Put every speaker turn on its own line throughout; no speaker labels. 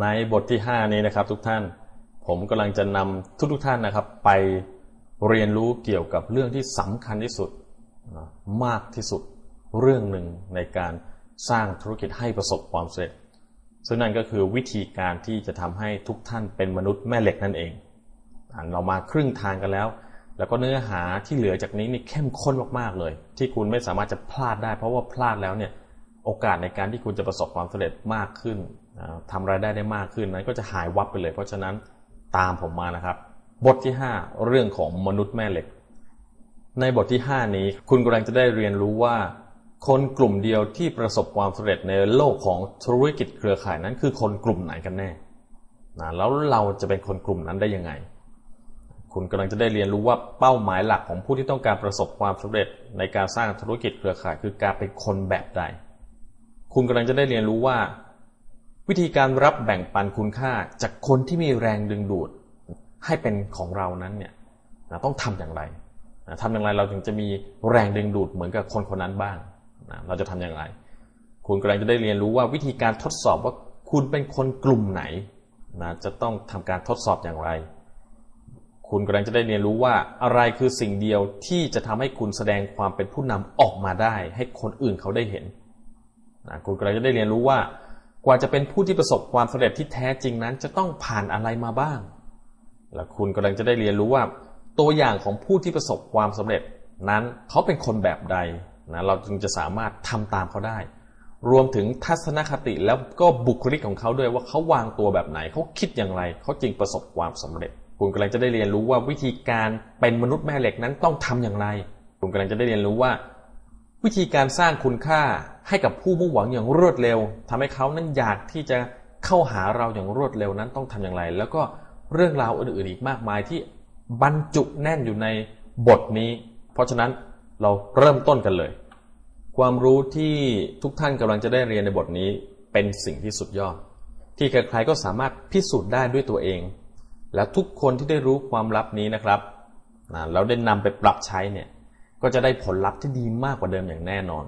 ในบทที่ 5 นี้นะครับ ทุกท่านผมกำลังจะนำทุกทุกท่านนะครับ ไปเรียนรู้เกี่ยวกับเรื่องที่สำคัญที่สุดมากที่สุดเรื่องหนึ่งในการสร้างธุรกิจให้ประสบความสำเร็จ ซึ่งนั่นก็คือวิธีการที่จะทำให้ทุกท่านเป็นมนุษย์แม่เหล็กนั่นเองเรามาครึ่งทางกันแล้ว แล้วก็เนื้อหาที่เหลือจากนี้นี่เข้มข้นมากๆเลย ที่คุณไม่สามารถจะพลาดได้ เพราะว่าพลาดแล้วเนี่ยโอกาสในการที่คุณจะประสบความสำเร็จมากขึ้น ทำรายได้ได้มากขึ้นนั้นก็จะหายวับไปเลย เพราะฉะนั้นตามผมมานะครับ บทที่ 5 เรื่องของมนุษย์แม่เหล็ก ในบทที่ 5 นี้คุณกำลังจะได้เรียนรู้ว่า คนกลุ่มเดียวที่ประสบความสำเร็จในโลกของธุรกิจเครือข่ายนั้น คือคนกลุ่มไหนกันแน่นะแล้วเราจะเป็นคนกลุ่มนั้นได้ยังไง คุณกำลังจะได้เรียนรู้ว่าเป้าหมายหลักของผู้ที่ต้องการประสบความสำเร็จในการสร้างธุรกิจเครือข่าย คือการเป็นคนแบบใด คุณกำลังจะได้เรียนรู้ว่า วิธีการรับแบ่งปันคุณค่าจากคนที่มีแรงดึงดูดให้เป็นของเรานั้นเนี่ยนะต้องทำอย่างไรนะทำอย่างไรเราถึงจะมีแรงดึงดูดเหมือนกับคนคนนั้นบ้างนะเราจะทำอย่างไร คุณกำลังจะได้เรียนรู้ว่าวิธีการทดสอบว่าคุณเป็นคนกลุ่มไหนนะจะต้องทำการทดสอบอย่างไร คุณกำลังจะได้เรียนรู้ว่าอะไรคือสิ่งเดียวที่จะทำให้คุณแสดงความเป็นผู้นำออกมาได้ ให้คนอื่นเขาได้เห็นนะคุณกำลังจะได้เรียนรู้ว่า กว่าจะเป็นผู้ที่ประสบความสำเร็จที่แท้จริงนั้น จะต้องผ่านอะไรมาบ้าง และคุณกำลังจะได้เรียนรู้ว่า ตัวอย่างของผู้ที่ประสบความสำเร็จนั้นเขาเป็นคนแบบใดนะเราจึงจะสามารถทำตามเขาได้ รวมถึงทัศนคติแล้วก็บุคลิกของเขาด้วยว่าเขาวางตัวแบบไหนเขาคิดอย่างไรเขาจึงประสบความสำเร็จ คุณกำลังจะได้เรียนรู้ว่าวิธีการเป็นมนุษย์แม่เหล็กนั้นต้องทำอย่างไร คุณกำลังจะได้เรียนรู้ว่า วิธีการสร้างคุณค่าให้กับผู้มุ่งหวังอย่างรวดเร็วทำให้เขานั้นอยากที่จะเข้าหาเราอย่างรวดเร็วนั้นต้องทำอย่างไร แล้วก็เรื่องราวอื่นๆอีกมากมายที่บรรจุแน่นอยู่ในบทนี้ เพราะฉะนั้นเราเริ่มต้นกันเลย ความรู้ที่ทุกท่านกำลังจะได้เรียนในบทนี้เป็นสิ่งที่สุดยอด ที่ใครๆก็สามารถพิสูจน์ได้ด้วยตัวเอง และทุกคนที่ได้รู้ความลับนี้นะครับนะแล้วได้นำไปปรับใช้เนี่ย ก็จะได้ผลลัพธ์ที่ดีมากกว่าเดิมอย่างแน่นอน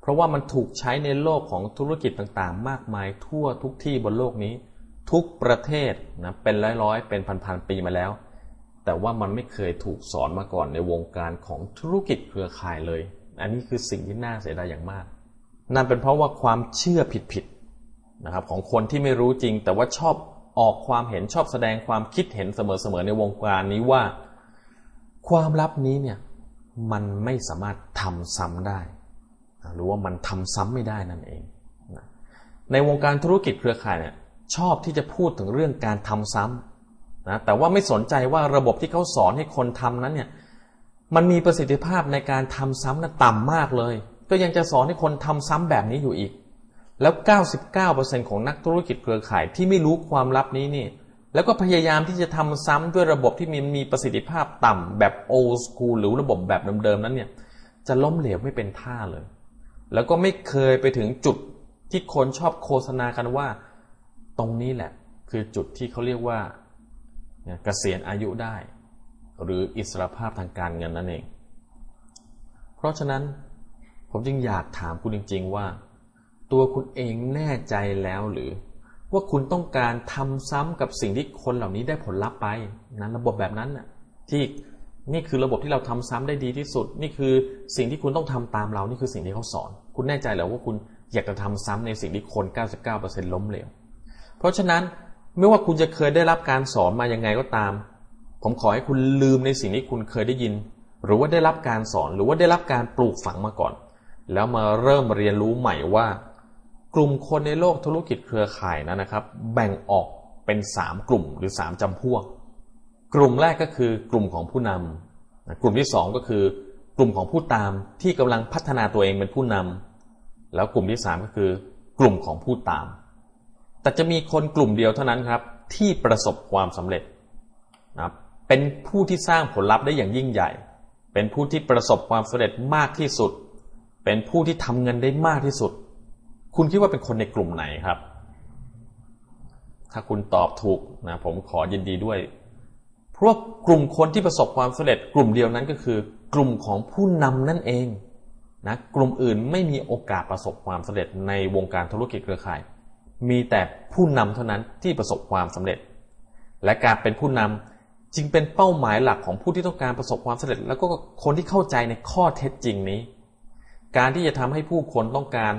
เพราะว่ามันถูกใช้ในโลกของธุรกิจต่างๆ มากมายทั่วทุกที่บนโลกนี้ ทุกประเทศนะเป็นร้อยๆ เป็นพันๆปีมาแล้ว แต่ว่ามันไม่เคยถูกสอนมาก่อนในวงการของธุรกิจเครือข่ายเลย อันนี้คือสิ่งที่น่าเสียดายอย่างมาก นั่นเป็นเพราะว่าความเชื่อผิดๆนะครับของคนที่ไม่รู้จริง แต่ว่าชอบออกความเห็นชอบแสดงความคิดเห็นเสมอๆในวงการนี้ว่า ความลับนี้เนี่ย มันไม่สามารถทำซ้ำได้ หรือว่ามันทำซ้ำไม่ได้นั่นเอง ในวงการธุรกิจเครือข่ายเนี่ยชอบที่จะพูดถึงเรื่องการทำซ้ำนะแต่ว่าไม่สนใจว่าระบบที่เขาสอนให้คนทำนั้นเนี่ยมันมีประสิทธิภาพในการทำซ้ำนั้นต่ำมากเลย ก็ยังจะสอนให้คนทำซ้ำแบบนี้อยู่อีก แล้ว 99%ของนักธุรกิจเครือข่ายที่ไม่รู้ความลับนี้นี่ แล้วก็พยายามที่จะทำซ้ำด้วยระบบที่มีมีประสิทธิภาพต่ำแบบ old school หรือระบบแบบเดิมๆนั้นเนี่ยจะล้มเหลวไม่เป็นท่าเลย แล้วก็ไม่เคยไปถึงจุดที่คนชอบโฆษณากันว่า ตรงนี้แหละ คือจุดที่เขาเรียกว่าเกษียณอายุได้ หรืออิสรภาพทางการเงินนั่นเอง เพราะฉะนั้นผมจึงอยากถามคุณจริง ๆ ว่า ตัวคุณเองแน่ใจแล้วหรือ ว่าคุณต้องการทำซ้ำกับสิ่งที่คนเหล่านี้ได้ผลลัพธ์ไปนั้นระบบแบบนั้นน่ะที่นี่คือระบบที่เราทำซ้ำได้ดีที่สุด นี่คือสิ่งที่คุณต้องทำตามเรานี่คือสิ่งที่เขาสอน คุณแน่ใจแล้วว่าคุณอยากจะทำซ้ำในสิ่งที่คน 99%ล้มเหลวเพราะฉะนั้นไม่ว่าคุณจะเคยได้รับการสอนมายังไงก็ตาม ผมขอให้คุณลืมในสิ่งที่คุณเคยได้ยิน หรือว่าได้รับการสอนหรือว่าได้รับการปลูกฝังมาก่อน แล้วมาเริ่มเรียนรู้ใหม่ว่า กลุ่มคนในโลกธุรกิจเครือข่ายนั้นนะครับ แบ่งออกเป็น 3 กลุ่มหรือ 3จำพวก กลุ่มแรกก็คือกลุ่มของผู้นำกลุ่มที่ 2 ก็คือกลุ่มของผู้ตามที่กำลังพัฒนาตัวเองเป็นผู้นำแล้วกลุ่มที่ 3 ก็คือกลุ่มของผู้ตาม แต่จะมีคนกลุ่มเดียวเท่านั้นครับ ที่ประสบความสำเร็จนะเป็นผู้ที่สร้างผลลัพธ์ได้อย่างยิ่งใหญ่ เป็นผู้ที่ประสบความสำเร็จมากที่สุด เป็นผู้ที่ทำเงินได้มากที่สุด คุณคิดว่าเป็นคนในกลุ่มไหนครับ ถ้าคุณตอบถูกนะผมขอยินดีด้วย เพราะกลุ่มคนที่ประสบความสำเร็จกลุ่มเดียวนั้นก็คือ กลุ่มของผู้นำนั่นเองนะกลุ่มอื่นไม่มีโอกาสประสบความสำเร็จในวงการธุรกิจเครือข่าย มีแต่ผู้นำเท่านั้นที่ประสบความสำเร็จ และการเป็นผู้นำจึงเป็นเป้าหมายหลักของผู้ที่ต้องการประสบความสำเร็จ แล้วก็คนที่เข้าใจในข้อเท็จจริงนี้ การที่จะทำให้ผู้คนต้องการ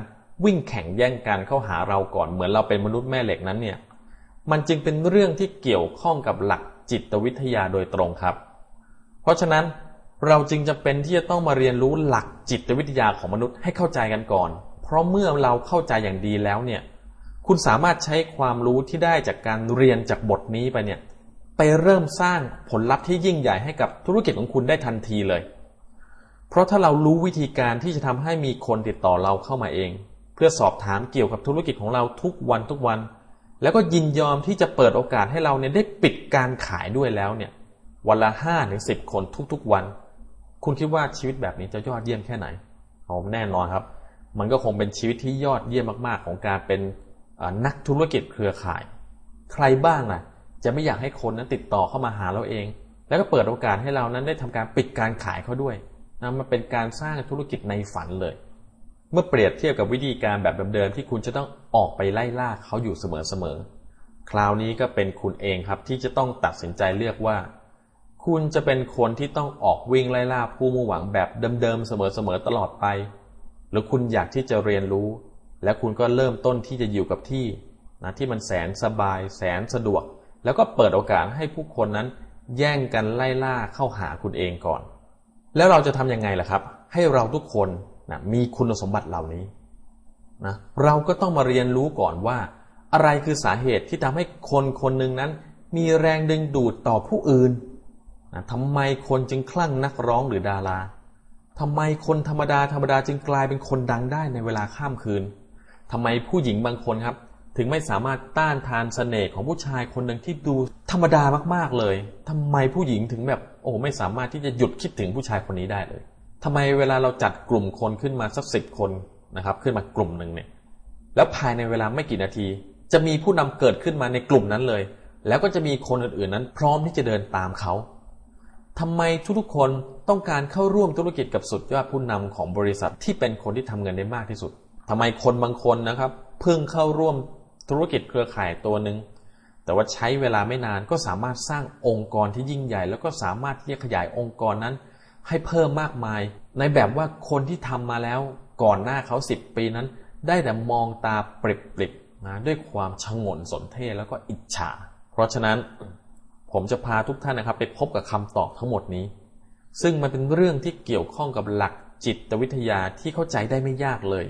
วิ่งแข่งแย่งกันเข้าหาเราก่อนเหมือนเราเป็นมนุษย์แม่เหล็กนั้นเนี่ย มันจึงเป็นเรื่องที่เกี่ยวข้องกับหลักจิตวิทยาโดยตรงครับ เพราะฉะนั้นเราจึงจะเป็นที่จะต้องมาเรียนรู้หลักจิตวิทยาของมนุษย์ให้เข้าใจกันก่อน เพราะเมื่อเราเข้าใจอย่างดีแล้วเนี่ย คุณสามารถใช้ความรู้ที่ได้จากการเรียนจากบทนี้ไปเนี่ย ไปเริ่มสร้างผลลัพธ์ที่ยิ่งใหญ่ให้กับธุรกิจของคุณได้ทันทีเลย เพราะถ้าเรารู้วิธีการที่จะทำให้มีคนติดต่อเราเข้ามาเอง เพื่อสอบถามเกี่ยวกับธุรกิจของเราทุกวันทุกวัน แล้วก็ยินยอมที่จะเปิดโอกาสให้เราเนี่ยได้ปิดการขายด้วยแล้วเนี่ยวันละห้าถึงสิบคนทุกๆวัน คุณคิดว่าชีวิตแบบนี้จะยอดเยี่ยมแค่ไหนผมแน่นอนครับ มันก็คงเป็นชีวิตที่ยอดเยี่ยมมากๆ ของการเป็นนักธุรกิจเครือข่าย ใครบ้างนะจะไม่อยากให้คนนั้นติดต่อเข้ามาหาเราเอง แล้วก็เปิดโอกาสให้เรานั้นได้ทำการปิดการขายเขาด้วยนะมันเป็นการสร้างธุรกิจในฝันเลย เมื่อเปรียบเทียบกับวิธีการแบบเดิมๆที่คุณจะต้องออกไปไล่ล่าเขาอยู่เสมอๆ คราวนี้ก็เป็นคุณเองครับที่จะต้องตัดสินใจเลือกว่า คุณจะเป็นคนที่ต้องออกวิ่งไล่ล่าผู้มุ่งหวังแบบเดิมๆเสมอๆตลอดไป หรือคุณอยากที่จะเรียนรู้ และคุณก็เริ่มต้นที่จะอยู่กับที่นะที่มันแสนสบาย แสนสะดวก แล้วก็เปิดโอกาสให้ผู้คนนั้น แย่งกันไล่ล่าเข้าหาคุณเองก่อน แล้วเราจะทำยังไงล่ะครับ ให้เราทุกคน นะมีคุณสมบัติเหล่านี้นะเราก็ต้องมาเรียนรู้ก่อนว่า อะไรคือสาเหตุที่ทำให้คนคนหนึ่งนั้น มีแรงดึงดูดต่อผู้อื่นทำไมคนจึงคลั่งนักร้องหรือดาราทำไมคนธรรมดาธรรมดาจึงกลายเป็นคนดังได้ในเวลาข้ามคืนทำไมผู้หญิงบางคนครับ ถึงไม่สามารถต้านทานเสน่ห์ของผู้ชายคนหนึ่งที่ดูธรรมดามากๆเลยทำไมผู้หญิงถึงแบบโอ้ไม่สามารถที่จะหยุดคิดถึงผู้ชายคนนี้ได้เลย ทำไมเวลาเราจัดกลุ่มคนขึ้นมาสักสิบคนนะครับ ขึ้นมากลุ่มหนึ่งเนี่ย แล้วภายในเวลาไม่กี่นาที จะมีผู้นำเกิดขึ้นมาในกลุ่มนั้นเลย แล้วก็จะมีคนอื่นๆนั้น พร้อมที่จะเดินตามเขาทำไมทุกๆคนต้องการเข้าร่วมธุรกิจกับสุดยอดผู้นำของบริษัทที่เป็นคนที่ทำเงินได้มากที่สุดทำไมคนบางคนนะครับ เพิ่งเข้าร่วมธุรกิจเครือข่ายตัวหนึ่งแต่ว่าใช้เวลาไม่นานก็สามารถสร้างองค์กรที่ยิ่งใหญ่ แล้วก็สามารถที่จะขยายองค์กรนั้น ให้เพิ่มมากมาย ในแบบว่าคนที่ทำมาแล้วก่อนหน้าเขาสิบปีนั้น ได้แต่มองตาปริบๆนะด้วยความชงนสนเท่แล้วก็อิจฉา เพราะฉะนั้นผมจะพาทุกท่านนะครับ ไปพบกับคำตอบทั้งหมดนี้ ซึ่งมันเป็นเรื่องที่เกี่ยวข้องกับหลักจิตวิทยาที่เข้าใจได้ไม่ยากเลย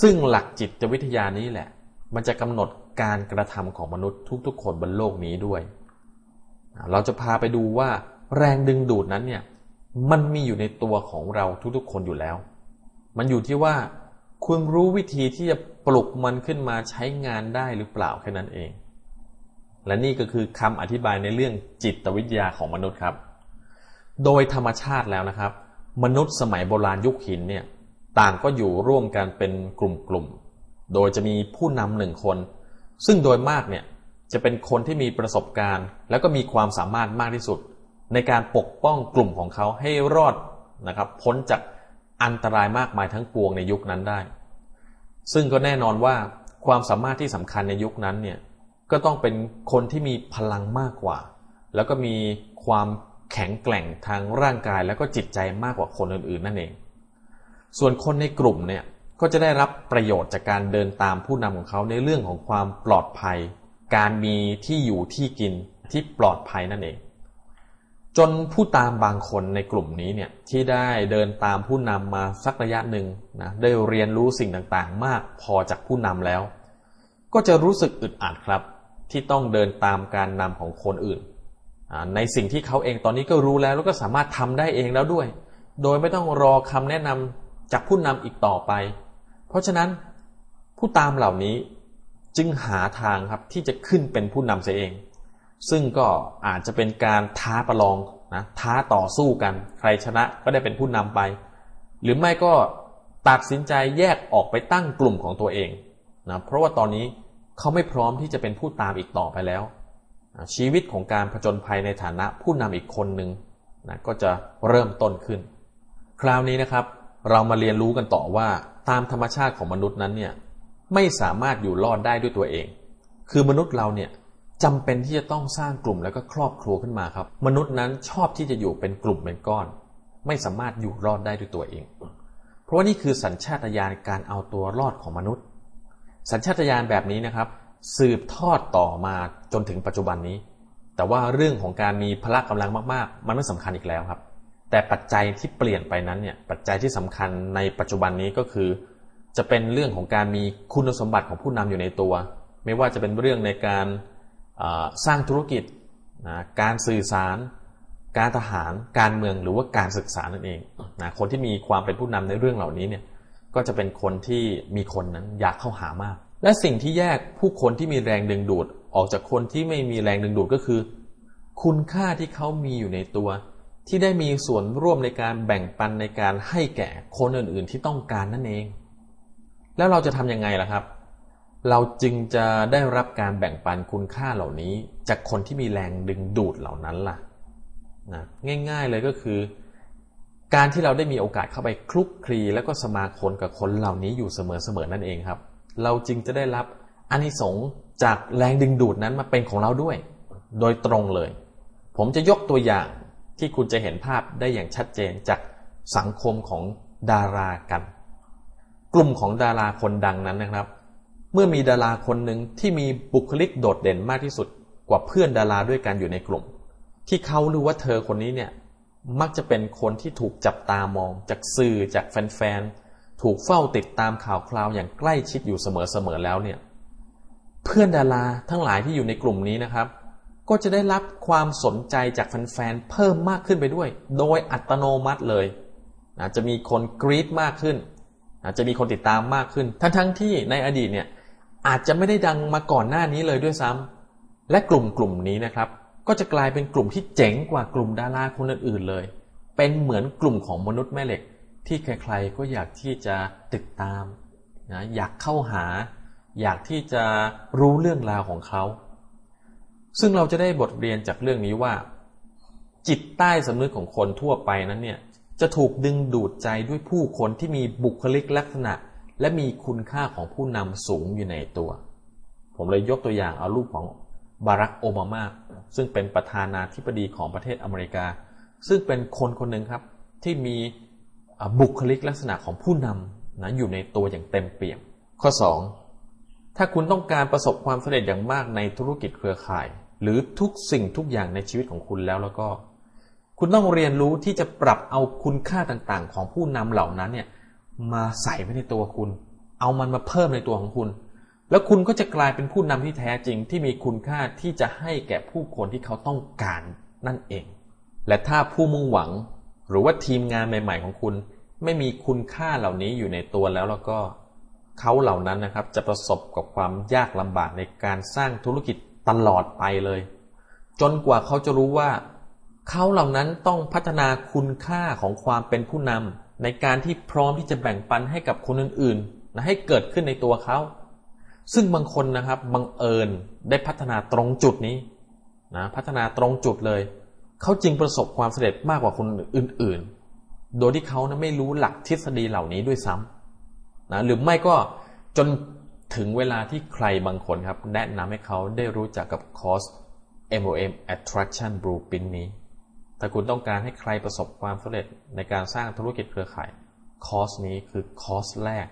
ซึ่งหลักจิตวิทยานี้แหละ มันจะกำหนดการกระทำของมนุษย์ทุกๆ คนบนโลกนี้ด้วย เราจะพาไปดูว่าแรงดึงดูดนั้นเนี่ย มันมีอยู่ในตัวของเราทุกๆคนอยู่แล้ว มันอยู่ที่ว่าคุณรู้วิธีที่จะปลุกมันขึ้นมาใช้งานได้หรือเปล่าแค่นั้นเอง และนี่ก็คือคำอธิบายในเรื่องจิตวิทยาของมนุษย์ครับ โดยธรรมชาติแล้วนะครับ มนุษย์สมัยโบราณยุคหินเนี่ยต่างก็อยู่ร่วมกันเป็นกลุ่มๆ โดยจะมีผู้นำหนึ่งคน ซึ่งโดยมากเนี่ยจะเป็นคนที่มีประสบการณ์ แล้วก็มีความสามารถมากที่สุด ในการปกป้องกลุ่มของเขาให้รอดนะครับ พ้นจากอันตรายมากมายทั้งปวงในยุคนั้นได้ ซึ่งก็แน่นอนว่าความสามารถที่สำคัญในยุคนั้นเนี่ยก็ต้องเป็นคนที่มีพลังมากกว่า แล้วก็มีความแข็งแกร่งทางร่างกายแล้วก็จิตใจมากกว่าคนอื่นๆนั่นเอง ส่วนคนในกลุ่มเนี่ยก็จะได้รับประโยชน์จากการเดินตามผู้นำของเขาในเรื่องของความปลอดภัย การมีที่อยู่ที่กินที่ปลอดภัยนั่นเอง จนผู้ตามบางคนในกลุ่มนี้เนี่ยที่ได้เดินตามผู้นำมาสักระยะหนึ่งนะได้เรียนรู้สิ่งต่างๆ มากพอจากผู้นำแล้ว ก็จะรู้สึกอึดอัดครับ ที่ต้องเดินตามการนำของคนอื่น ในสิ่งที่เขาเองตอนนี้ก็รู้แล้วแล้วก็สามารถทำได้เองแล้วด้วย โดยไม่ต้องรอคำแนะนำจากผู้นำอีกต่อไป เพราะฉะนั้นผู้ตามเหล่านี้จึงหาทางครับที่จะขึ้นเป็นผู้นำเสียเอง ซึ่งก็อาจจะเป็นการท้าประลองนะท้าต่อสู้กันใครชนะก็ได้เป็นผู้นำไป หรือไม่ก็ตัดสินใจแยกออกไปตั้งกลุ่มของตัวเองนะเพราะว่าตอนนี้เขาไม่พร้อมที่จะเป็นผู้ตามอีกต่อไปแล้ว ชีวิตของการผจญภัยในฐานะผู้นำอีกคนหนึ่งนะก็จะเริ่มต้นขึ้น คราวนี้นะครับ เรามาเรียนรู้กันต่อว่าตามธรรมชาติของมนุษย์นั้นเนี่ยไม่สามารถอยู่รอดได้ด้วยตัวเอง คือมนุษย์เราเนี่ย จำเป็นที่จะต้องสร้างกลุ่มแล้วก็ครอบครัวขึ้นมาครับ มนุษย์นั้นชอบที่จะอยู่เป็นกลุ่มเป็นก้อน ไม่สามารถอยู่รอดได้ด้วยตัวเอง เพราะว่านี่คือสัญชาตญาณการเอาตัวรอดของมนุษย์ สัญชาตญาณแบบนี้นะครับ สืบทอดต่อมาจนถึงปัจจุบันนี้ แต่ว่าเรื่องของการมีพละกำลังมากๆ มันไม่สำคัญอีกแล้วครับ แต่ปัจจัยที่เปลี่ยนไปนั้นเนี่ยปัจจัยที่สำคัญในปัจจุบันนี้ก็คือ จะเป็นเรื่องของการมีคุณสมบัติของผู้นำอยู่ในตัว ไม่ว่าจะเป็นเรื่องในการ สร้างธุรกิจนะการสื่อสาร การทหาร การเมืองหรือว่าการศึกษานั่นเองนะคนที่มีความเป็นผู้นำในเรื่องเหล่านี้เนี่ยก็จะเป็นคนที่มีคนนั้นอยากเข้าหามาก และสิ่งที่แยกผู้คนที่มีแรงดึงดูด ออกจากคนที่ไม่มีแรงดึงดูดก็คือ คุณค่าที่เขามีอยู่ในตัว ที่ได้มีส่วนร่วมในการแบ่งปันในการให้แก่คนอื่นๆ ที่ต้องการนั่นเอง แล้วเราจะทำยังไงล่ะครับ เราจึงจะได้รับการแบ่งปันคุณค่าเหล่านี้ จากคนที่มีแรงดึงดูดเหล่านั้นล่ะนะง่ายๆเลยก็คือ การที่เราได้มีโอกาสเข้าไปคลุกคลีแล้วก็สมาคมกับคนเหล่านี้อยู่เสมอๆนั่นเองครับ เราจึงจะได้รับอานิสงส์จากแรงดึงดูดนั้นมาเป็นของเราด้วย โดยตรงเลย ผมจะยกตัวอย่างที่คุณจะเห็นภาพได้อย่างชัดเจนจากสังคมของดารากัน กลุ่มของดาราคนดังนั้นนะครับ เมื่อมีดาราคนหนึ่งที่มีบุคลิกโดดเด่นมากที่สุดกว่าเพื่อนดาราด้วยกันอยู่ในกลุ่ม ที่เขารู้ว่าเธอคนนี้เนี่ยมักจะเป็นคนที่ถูกจับตามอง จากสื่อจากแฟนๆถูกเฝ้าติดตามข่าวคราวอย่างใกล้ชิดอยู่เสมอๆแล้วเนี่ยเพื่อนดาราทั้งหลายที่อยู่ในกลุ่มนี้นะครับ ก็จะได้รับความสนใจจากแฟนๆเพิ่มมากขึ้นไปด้วย โดยอัตโนมัติเลยนะจะมีคนกรี๊ดมากขึ้นนะจะมีคนติดตามมากขึ้น ทั้งๆที่ในอดีตเนี่ย อาจจะไม่ได้ดังมาก่อนหน้านี้เลยด้วยซ้ำและกลุ่มกลุ่มนี้นะครับ ก็จะกลายเป็นกลุ่มที่เจ๋งกว่ากลุ่มดาราคนอื่นๆเลย เป็นเหมือนกลุ่มของมนุษย์แม่เหล็ก ที่ใครๆก็อยากที่จะติดตามนะอยากเข้าหา อยากที่จะรู้เรื่องราวของเขา ซึ่งเราจะได้บทเรียนจากเรื่องนี้ว่า จิตใต้สำนึกของคนทั่วไปนั้นเนี่ยจะถูกดึงดูดใจด้วยผู้คนที่มีบุคลิกลักษณะ และมีคุณค่าของผู้นำสูงอยู่ในตัว ผมเลยยกตัวอย่างเอารูปของบารักโอบามา ซึ่งเป็นประธานาธิบดีของประเทศอเมริกา ซึ่งเป็นคนคนหนึ่งครับ ที่มีบุคลิกลักษณะของผู้นำนะอยู่ในตัวอย่างเต็มเปี่ยม ข้อ 2 ถ้าคุณต้องการประสบความสำเร็จอย่างมากในธุรกิจเครือข่าย หรือทุกสิ่งทุกอย่างในชีวิตของคุณแล้วแล้วก็ คุณต้องเรียนรู้ที่จะปรับเอาคุณค่าต่างๆ ของผู้นำเหล่านั้นเนี่ย มาใส่ไว้ในตัวคุณ เอามันมาเพิ่มในตัวของคุณ แล้วคุณก็จะกลายเป็นผู้นำที่แท้จริงที่มีคุณค่าที่จะให้แก่ผู้คนที่เขาต้องการนั่นเอง และถ้าผู้มุ่งหวัง หรือว่าทีมงานใหม่ ๆ ของคุณ ไม่มีคุณค่าเหล่านี้อยู่ในตัวแล้วแล้วก็เขาเหล่านั้นนะครับจะประสบกับความยากลำบากในการสร้างธุรกิจตลอดไปเลย จนกว่าเขาจะรู้ว่า เขาเหล่านั้นต้องพัฒนาคุณค่าของความเป็นผู้นำ ในการที่พร้อมที่จะแบ่งปันให้กับคนอื่นๆนะให้เกิดขึ้นในตัวเขา ซึ่งบางคนนะครับบังเอิญได้พัฒนาตรงจุดนี้นะพัฒนาตรงจุดเลย เขาจึงประสบความสำเร็จมากกว่าคนอื่นๆ โดยที่เขานะไม่รู้หลักทฤษฎีเหล่านี้ด้วยซ้ำนะหรือไม่ก็จนถึงเวลาที่ใครบางคนครับ แนะนำให้เขาได้รู้จักกับคอร์ส MOM Attraction Blueprint นี้ ถ้าคุณต้องการให้ใครประสบความสำเร็จในการสร้างธุรกิจเครือข่าย คอร์สนี้คือคอร์สแรก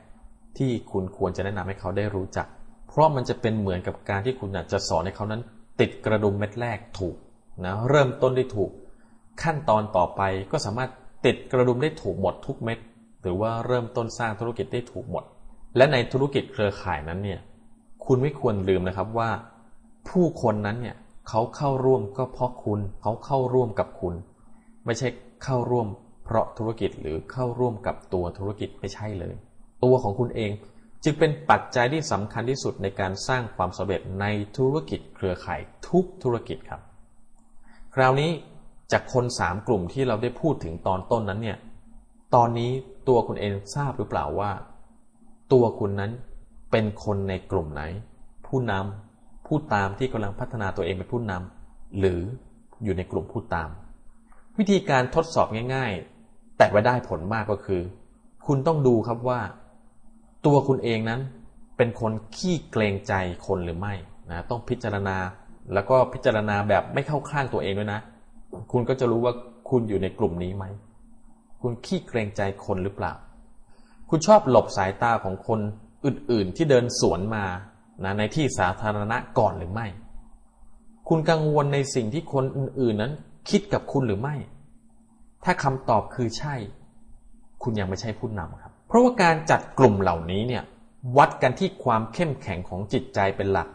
ที่คุณควรจะแนะนำให้เขาได้รู้จัก เพราะมันจะเป็นเหมือนกับการที่คุณจะสอนให้เขานั้น ติดกระดุมเม็ดแรกถูกนะเริ่มต้นได้ถูก ขั้นตอนต่อไปก็สามารถติดกระดุมได้ถูกหมดทุกเม็ด หรือว่าเริ่มต้นสร้างธุรกิจได้ถูกหมด และในธุรกิจเครือข่ายนั้นเนี่ยคุณไม่ควรลืมนะครับว่า ผู้คนนั้นเนี่ย เขาเข้าร่วมก็เพราะคุณ เขาเข้าร่วมกับคุณ ไม่ใช่เข้าร่วม เพราะธุรกิจหรือเข้าร่วมกับตัวธุรกิจไม่ใช่เลย ตัวของคุณเองจึงเป็นปัจจัยที่สำคัญที่สุดในการสร้างความสำเร็จในธุรกิจเครือข่ายทุกธุรกิจครับ คราวนี้จากคนสามกลุ่มที่เราได้พูดถึงตอนต้นนั้นเนี่ย ตอนนี้ตัวคุณเองทราบหรือเปล่าว่า ตัวคุณนั้นเป็นคนในกลุ่มไหน ผู้นำ ผู้ตามที่กำลังพัฒนาตัวเองเป็นผู้นำหรืออยู่ในกลุ่มผู้ตาม วิธีการทดสอบง่าย ๆ แต่ว่าได้ผลมากก็คือ คุณต้องดูครับว่า ตัวคุณเองนั้นเป็นคนขี้เกรงใจคนหรือไม่นะต้องพิจารณาแล้วก็พิจารณาแบบไม่เข้าข้างตัวเองด้วยนะ คุณก็จะรู้ว่าคุณอยู่ในกลุ่มนี้ไหม คุณขี้เกรงใจคนหรือเปล่า คุณชอบหลบสายตาของคนอื่นๆ ที่เดินสวนมา นะในที่สาธารณะก่อนหรือไม่ คุณกังวลในสิ่งที่คนอื่นๆนั้น คิดกับคุณหรือไม่ ถ้าคำตอบคือใช่ คุณยังไม่ใช่ผู้นำครับ เพราะว่าการจัดกลุ่มเหล่านี้เนี่ยวัดกันที่ความเข้มแข็งของจิตใจเป็นหลัก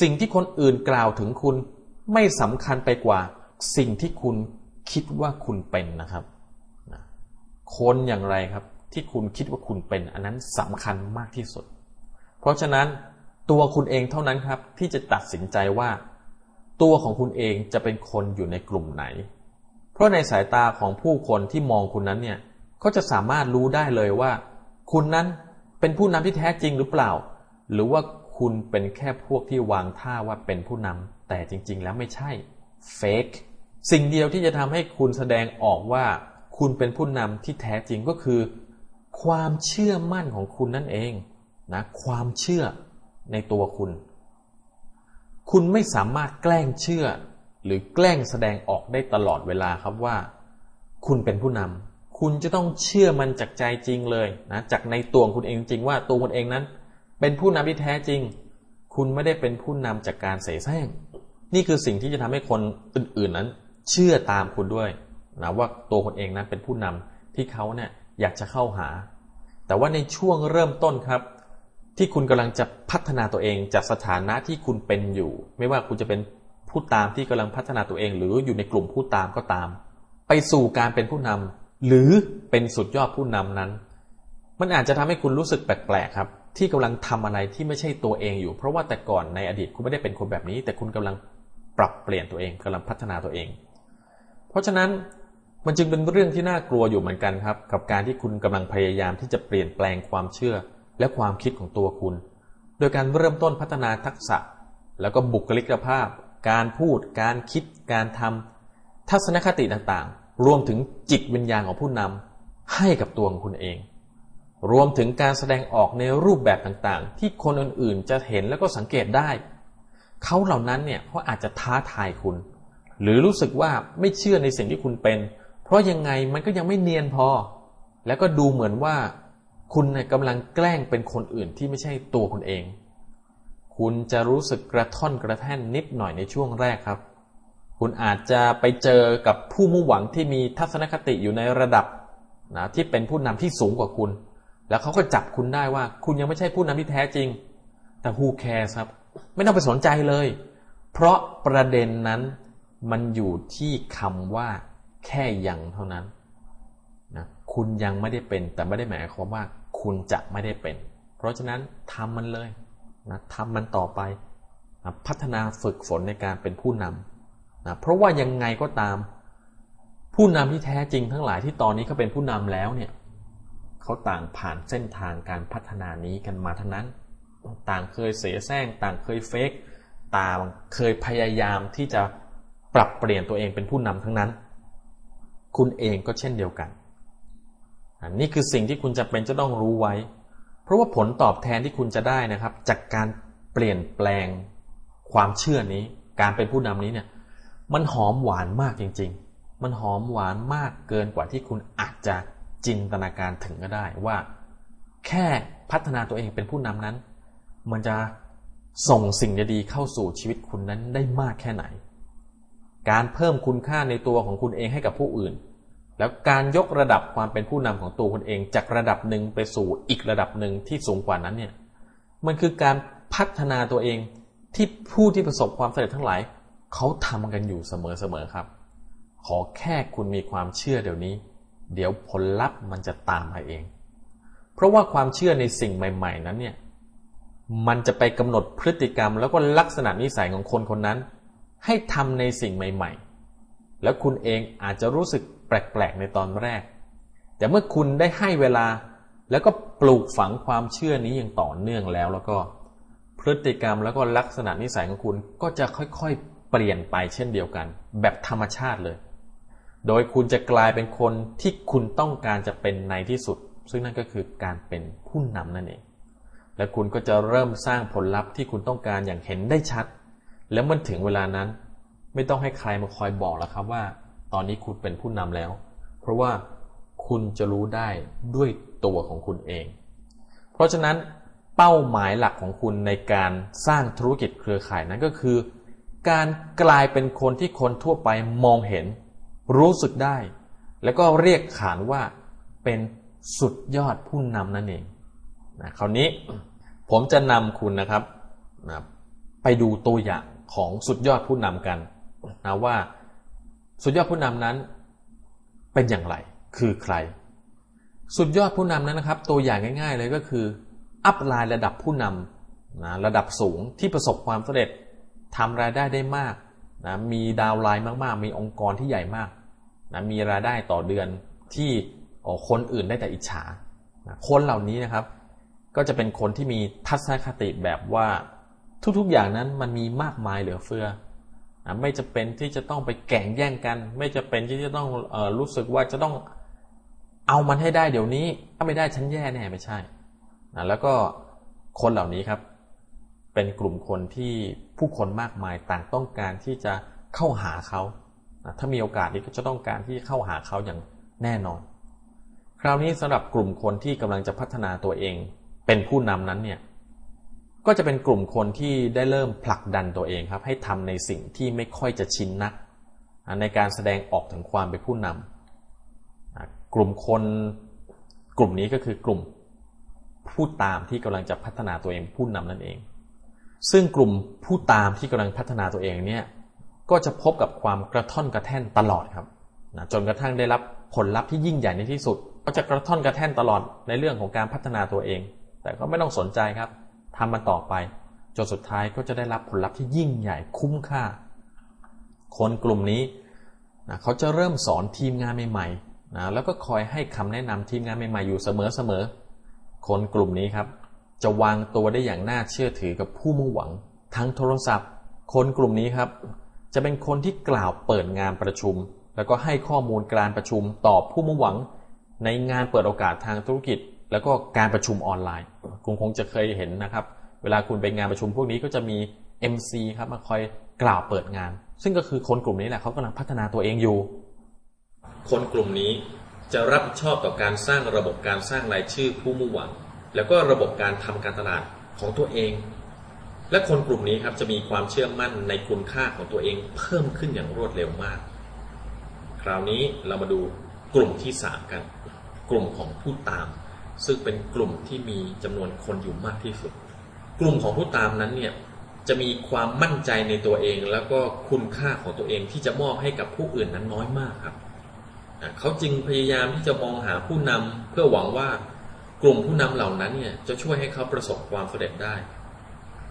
สิ่งที่คนอื่นกล่าวถึงคุณไม่สำคัญไปกว่า สิ่งที่คุณคิดว่าคุณเป็นนะครับคนอย่างไรครับที่คุณคิดว่าคุณเป็น อันนั้นสำคัญมากที่สุด เพราะฉะนั้น ตัวคุณเองเท่านั้นครับ ที่จะตัดสินใจว่า ตัวของคุณเองจะเป็นคนอยู่ในกลุ่มไหน เพราะในสายตาของผู้คนที่มองคุณนั้นเนี่ยก็จะสามารถรู้ได้เลยว่า คุณนั้นเป็นผู้นำที่แท้จริงหรือเปล่า หรือว่าคุณเป็นแค่พวกที่วางท่าว่าเป็นผู้นำแต่จริง ๆ แล้วไม่ใช่เฟกสิ่งเดียวที่จะทำให้คุณแสดงออกว่า คุณเป็นผู้นำที่แท้จริงก็คือ ความเชื่อมั่นของคุณนั่นเองนะความเชื่อ ในตัวคุณ คุณไม่สามารถแกล้งเชื่อ หรือแกล้งแสดงออกได้ตลอดเวลาครับว่า คุณเป็นผู้นำคุณจะต้องเชื่อมันจากใจจริงเลยนะจากในตัวคุณเองจริงว่าตัวคุณเองนั้น เป็นผู้นำที่แท้จริง คุณไม่ได้เป็นผู้นำจากการเสแสร้ง นี่คือสิ่งที่จะทำให้คนอื่นๆนั้น เชื่อตามคุณด้วยนะว่าตัวคนเองนั้นเป็นผู้นำที่เขาเนี่ยอยากจะเข้าหา แต่ว่าในช่วงเริ่มต้นครับ ที่คุณกำลังจะพัฒนาตัวเองจากสถานะที่คุณเป็นอยู่ ไม่ว่าคุณจะเป็นผู้ตามที่กำลังพัฒนาตัวเอง หรืออยู่ในกลุ่มผู้ตามก็ตาม ไปสู่การเป็นผู้นำหรือเป็นสุดยอดผู้นำนั้น มันอาจจะทำให้คุณรู้สึกแปลกๆครับ ที่กำลังทำอะไรที่ไม่ใช่ตัวเองอยู่ เพราะว่าแต่ก่อนในอดีตคุณไม่ได้เป็นคนแบบนี้ แต่คุณกำลังปรับเปลี่ยนตัวเองกำลังพัฒนาตัวเอง เพราะฉะนั้นมันจึงเป็นเรื่องที่น่ากลัวอยู่เหมือนกันครับ กับการที่คุณกำลังพยายามที่จะเปลี่ยนแปลงความเชื่อ และความคิดของตัวคุณ โดยการเริ่มต้นพัฒนาทักษะ แล้วก็บุคลิกภาพ การพูด การคิด การทำทัศนคติต่างๆ รวมถึงจิตวิญญาณของผู้นำให้กับตัวของคุณเอง รวมถึงการแสดงออกในรูปแบบต่างๆ ที่คนอื่นๆ จะเห็นแล้วก็สังเกตได้ เขาเหล่านั้นเนี่ยเขาอาจจะท้าทายคุณ หรือรู้สึกว่าไม่เชื่อในสิ่งที่คุณเป็น เพราะยังไงมันก็ยังไม่เนียนพอ แล้วก็ดูเหมือนว่า คุณกำลังแกล้งเป็นคนอื่นที่ไม่ใช่ตัวคุณเอง คุณจะรู้สึกกระท่อนกระแท่นนิดหน่อยในช่วงแรกครับ คุณอาจจะไปเจอกับผู้มุ่งหวังที่มีทัศนคติอยู่ในระดับนะที่เป็นผู้นำที่สูงกว่าคุณ แล้วเขาก็จับคุณได้ว่า คุณยังไม่ใช่ผู้นำที่แท้จริง แต่ who cares ครับ ไม่ต้องไปสนใจเลย เพราะประเด็นนั้นมันอยู่ที่คำว่าแค่ยังเท่านั้น คุณยังไม่ได้เป็น แต่ไม่ได้หมายความว่าคุณจะไม่ได้เป็น เพราะฉะนั้นทำมันเลยนะทำมันต่อไปนะพัฒนาฝึกฝนในการเป็นผู้นำนะเพราะว่ายังไงก็ตาม ผู้นำที่แท้จริงทั้งหลายที่ตอนนี้เขาเป็นผู้นำแล้วเนี่ยเขาต่างผ่านเส้นทางการพัฒนานี้กันมาทั้งนั้น ต่างเคยเสียแซงต่างเคยเฟกต่างเคยพยายามที่จะปรับเปลี่ยนตัวเองเป็นผู้นำทั้งนั้น คุณเองก็เช่นเดียวกัน นี่คือสิ่งที่คุณจะเป็นจะต้องรู้ไว้ เพราะว่าผลตอบแทนที่คุณจะได้นะครับ จากการเปลี่ยนแปลงความเชื่อนี้ การเป็นผู้นำนี้เนี่ย มันหอมหวานมากจริง ๆ มันหอมหวานมากเกินกว่าที่คุณอาจจะจินตนาการถึงก็ได้ว่า แค่พัฒนาตัวเองเป็นผู้นำนั้น มันจะส่งสิ่งดีๆเข้าสู่ชีวิตคุณนั้นได้มากแค่ไหน การเพิ่มคุณค่าในตัวของคุณเองให้กับผู้อื่น แล้วการยกระดับความเป็นผู้นำของตัวคุณเอง จากระดับหนึ่งไปสู่อีกระดับหนึ่งที่สูงกว่านั้นเนี่ย มันคือการพัฒนาตัวเองที่ผู้ที่ประสบความสำเร็จทั้งหลายเขาทำกันอยู่เสมอๆครับ ขอแค่คุณมีความเชื่อเดี๋ยวนี้ เดี๋ยวผลลัพธ์มันจะตามมาเอง เพราะว่าความเชื่อในสิ่งใหม่ ๆ นั้นเนี่ย มันจะไปกำหนดพฤติกรรม แล้วก็ลักษณะนิสัยของคนคนนั้น ให้ทำในสิ่งใหม่ ๆ แล้วคุณเองอาจจะรู้สึก แปลกๆในตอนแรก แต่เมื่อคุณได้ให้เวลา แล้วก็ปลูกฝังความเชื่อนี้อย่างต่อเนื่องแล้ว แล้วก็พฤติกรรมแล้วก็ลักษณะนิสัยของคุณก็จะค่อยๆเปลี่ยนไปเช่นเดียวกัน แบบธรรมชาติเลย โดยคุณจะกลายเป็นคนที่คุณต้องการจะเป็นในที่สุด ซึ่งนั่นก็คือการเป็นผู้นำนั่นเอง และคุณก็จะเริ่มสร้างผลลัพธ์ที่คุณต้องการอย่างเห็นได้ชัด แล้วมันถึงเวลานั้น ไม่ต้องให้ใครมาคอยบอกแล้วครับว่า ตอนนี้คุณเป็นผู้นำแล้ว เพราะว่าคุณจะรู้ได้ด้วยตัวของคุณเอง เพราะฉะนั้นเป้าหมายหลักของคุณในการสร้างธุรกิจเครือข่ายนั้นก็คือ การกลายเป็นคนที่คนทั่วไปมองเห็น รู้สึกได้ แล้วก็เรียกขานว่าเป็นสุดยอดผู้นำนั่นเองนะคราวนี้ผมจะนำคุณนะครับนะไปดูตัวอย่างของสุดยอดผู้นำกันนะว่า สุดยอดผู้นำนั้นเป็นอย่างไร คือใคร สุดยอดผู้นำนั้นนะครับ ตัวอย่างง่าย ๆ เลยก็คือ อัพไลน์ระดับผู้นำนะระดับสูงที่ประสบความสำเร็จทำรายได้ได้มากนะมีดาวไลน์มากๆ มีองค์กรที่ใหญ่มากนะมีรายได้ต่อเดือนที่คนอื่นได้แต่อิจฉาคนเหล่านี้นะครับ ก็จะเป็นคนที่มีทัศนคติแบบว่าทุกๆอย่างนั้นมันมีมากมายเหลือเฟือ ไม่จะเป็นที่จะต้องไปแข่งแย่งกัน ไม่จะเป็นที่จะต้องอรู้สึกว่าจะต้องเอามันให้ได้เดี๋ยวนี้ ถ้าไม่ได้ฉันแย่แน่ไม่ใช่นะแล้วก็คนเหล่านี้ครับ เป็นกลุ่มคนที่ผู้คนมากมายต่างต้องการที่จะเข้าหาเขานะถ้ามีโอกาสนี้ก็จะต้องการที่เข้าหาเขาอย่างแน่นอน คราวนี้สำหรับกลุ่มคนที่กำลังจะพัฒนาตัวเอง เป็นผู้นำนั้นเนี่ย ก็จะเป็นกลุ่มคนที่ได้เริ่มผลักดันตัวเองครับ ให้ทำในสิ่งที่ไม่ค่อยจะชินนัก ในการแสดงออกถึงความเป็นผู้นำกลุ่มคนกลุ่มนี้ก็คือกลุ่มผู้ตามที่กำลังจะพัฒนาตัวเองผู้นำนั่นเอง ซึ่งกลุ่มผู้ตามที่กำลังพัฒนาตัวเองเนี่ยก็จะพบกับความกระท่อนกระแท่นตลอดครับนะจนกระทั่งได้รับผลลัพธ์ที่ยิ่งใหญ่ในที่สุด ก็จะกระท่อนกระแท่นตลอดในเรื่องของการพัฒนาตัวเอง แต่ก็ไม่ต้องสนใจครับ ทำมันต่อไปจนสุดท้ายก็จะได้รับผลลัพธ์ที่ยิ่งใหญ่คุ้มค่า คนกลุ่มนี้นะเขาจะเริ่มสอนทีมงานใหม่ๆนะแล้วก็คอยให้คำแนะนำทีมงานใหม่ๆอยู่เสมอๆคนกลุ่มนี้ครับ จะวางตัวได้อย่างน่าเชื่อถือกับผู้มุ่งหวัง ทั้งโทรศัพท์ คนกลุ่มนี้ครับ จะเป็นคนที่กล่าวเปิดงานประชุม แล้วก็ให้ข้อมูลการประชุมตอบผู้มุ่งหวัง ในงานเปิดโอกาสทางธุรกิจ แล้วก็การประชุมออนไลน์ คุณคงจะเคยเห็นนะครับ เวลาคุณไปงานประชุมพวกนี้ก็จะมี MC ครับมาคอยกล่าวเปิดงาน ซึ่งก็คือคนกลุ่มนี้แหละเขากำลังพัฒนาตัวเองอยู่ คนกลุ่มนี้จะรับผิดชอบต่อการสร้างระบบการสร้างรายชื่อผู้มุ่งหวัง แล้วก็ระบบการทำการตลาดของตัวเอง และคนกลุ่มนี้ครับจะมีความเชื่อมั่นในคุณค่าของตัวเองเพิ่มขึ้นอย่างรวดเร็วมาก คราวนี้เรามาดูกลุ่มที่สามกัน กลุ่มของผู้ตาม ซึ่งเป็นกลุ่มที่มีจำนวนคนอยู่มากที่สุด กลุ่มของผู้ตามนั้นเนี่ยจะมีความมั่นใจในตัวเอง แล้วก็คุณค่าของตัวเองที่จะมอบให้กับผู้อื่นนั้นน้อยมากครับเขาจึงพยายามที่จะมองหาผู้นำเพื่อหวังว่ากลุ่มผู้นำเหล่านั้นเนี่ยจะช่วยให้เขาประสบความสำเร็จได้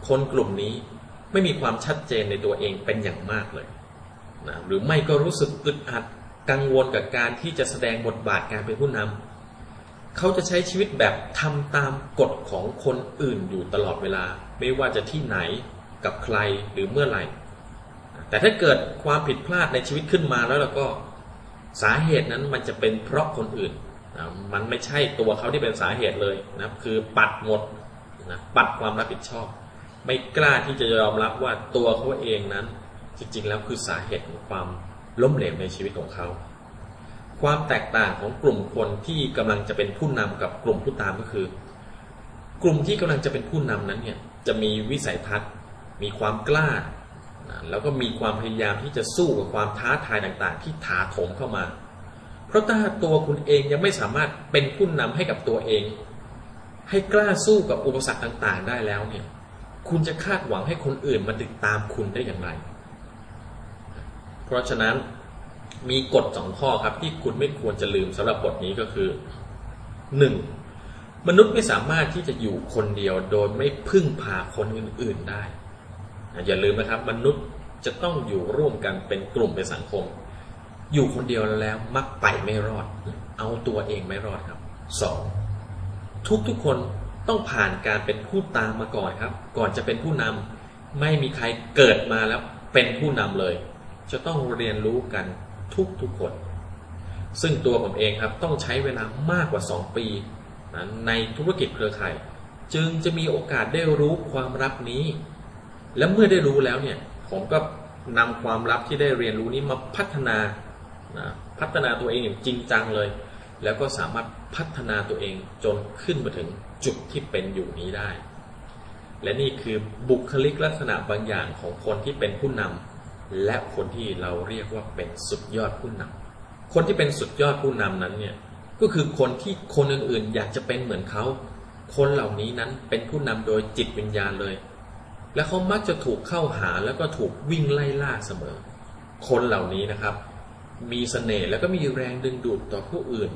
คนกลุ่มนี้ไม่มีความชัดเจนในตัวเองเป็นอย่างมากเลยนะหรือไม่ก็รู้สึกอึดอัดกังวลกับการที่จะแสดงบทบาทการเป็นผู้นำ เขาจะใช้ชีวิตแบบทำตามกฎของคนอื่นอยู่ตลอดเวลา ไม่ว่าจะที่ไหนกับใครหรือเมื่อไหร่ แต่ถ้าเกิดความผิดพลาดในชีวิตขึ้นมาแล้วเราก็สาเหตุนั้นมันจะเป็นเพราะคนอื่นนะมันไม่ใช่ตัวเขาที่เป็นสาเหตุเลยนะคือปัดหมดนะปัดความรับผิดชอบ ไม่กล้าที่จะยอมรับว่าตัวเขาเองนั้น จริงๆแล้วคือสาเหตุของความล้มเหลวในชีวิตของเขา ความแตกต่างของกลุ่มคนที่กำลังจะเป็นผู้นำกับกลุ่มผู้ตามก็คือ กลุ่มที่กำลังจะเป็นผู้นำนั้นเนี่ยจะมีวิสัยทัศน์ มีความกล้า แล้วก็มีความพยายามที่จะสู้กับความท้าทายต่างๆ ที่ถาโถมเข้ามา เพราะถ้าตัวคุณเองยังไม่สามารถเป็นผู้นำให้กับตัวเอง ให้กล้าสู้กับอุปสรรคต่างๆ ได้แล้วเนี่ยคุณจะคาดหวังให้คนอื่นมาติดตามคุณได้อย่างไร เพราะฉะนั้น มีกฎสองข้อครับ ที่คุณไม่ควรจะลืมสำหรับบทนี้ก็คือหนึ่งมนุษย์ไม่สามารถที่จะอยู่คนเดียวโดยไม่พึ่งพาคนอื่นๆได้อย่าลืมนะครับ มนุษย์จะต้องอยู่ร่วมกันเป็นกลุ่มเป็นสังคม อยู่คนเดียวแล้วมักไปไม่รอด เอาตัวเองไม่รอดครับสองทุกทุกคนต้องผ่านการเป็นผู้ตามมาก่อนครับ ก่อนจะเป็นผู้นำไม่มีใครเกิดมาแล้วเป็นผู้นำเลย จะต้องเรียนรู้กัน ทุกทุกคน ซึ่งตัวผมเองครับต้องใช้เวลามากกว่า 2 ปีนะในธุรกิจเครือข่าย
จึงจะมีโอกาสได้รู้ความลับนี้ และเมื่อได้รู้แล้วเนี่ยผมก็นำความลับที่ได้เรียนรู้นี้มาพัฒนานะพัฒนาตัวเองอย่างจริงจังเลย แล้วก็สามารถพัฒนาตัวเองจนขึ้นมาถึงจุดที่เป็นอยู่นี้ได้ และนี่คือบุคลิกลักษณะบางอย่างของคนที่เป็นผู้นำ และคนที่เราเรียกว่าเป็นสุดยอดผู้นำคนที่เป็นสุดยอดผู้นำนั้นเนี่ยก็คือคนที่คนอื่นๆ อยากจะเป็นเหมือนเขา คนเหล่านี้นั้นเป็นผู้นำโดยจิตวิญญาณเลย และเขามักจะถูกเข้าหาแล้วก็ถูกวิ่งไล่ล่าเสมอ คนเหล่านี้นะครับ มีเสน่ห์แล้วก็มีแรงดึงดูดต่อผู้อื่น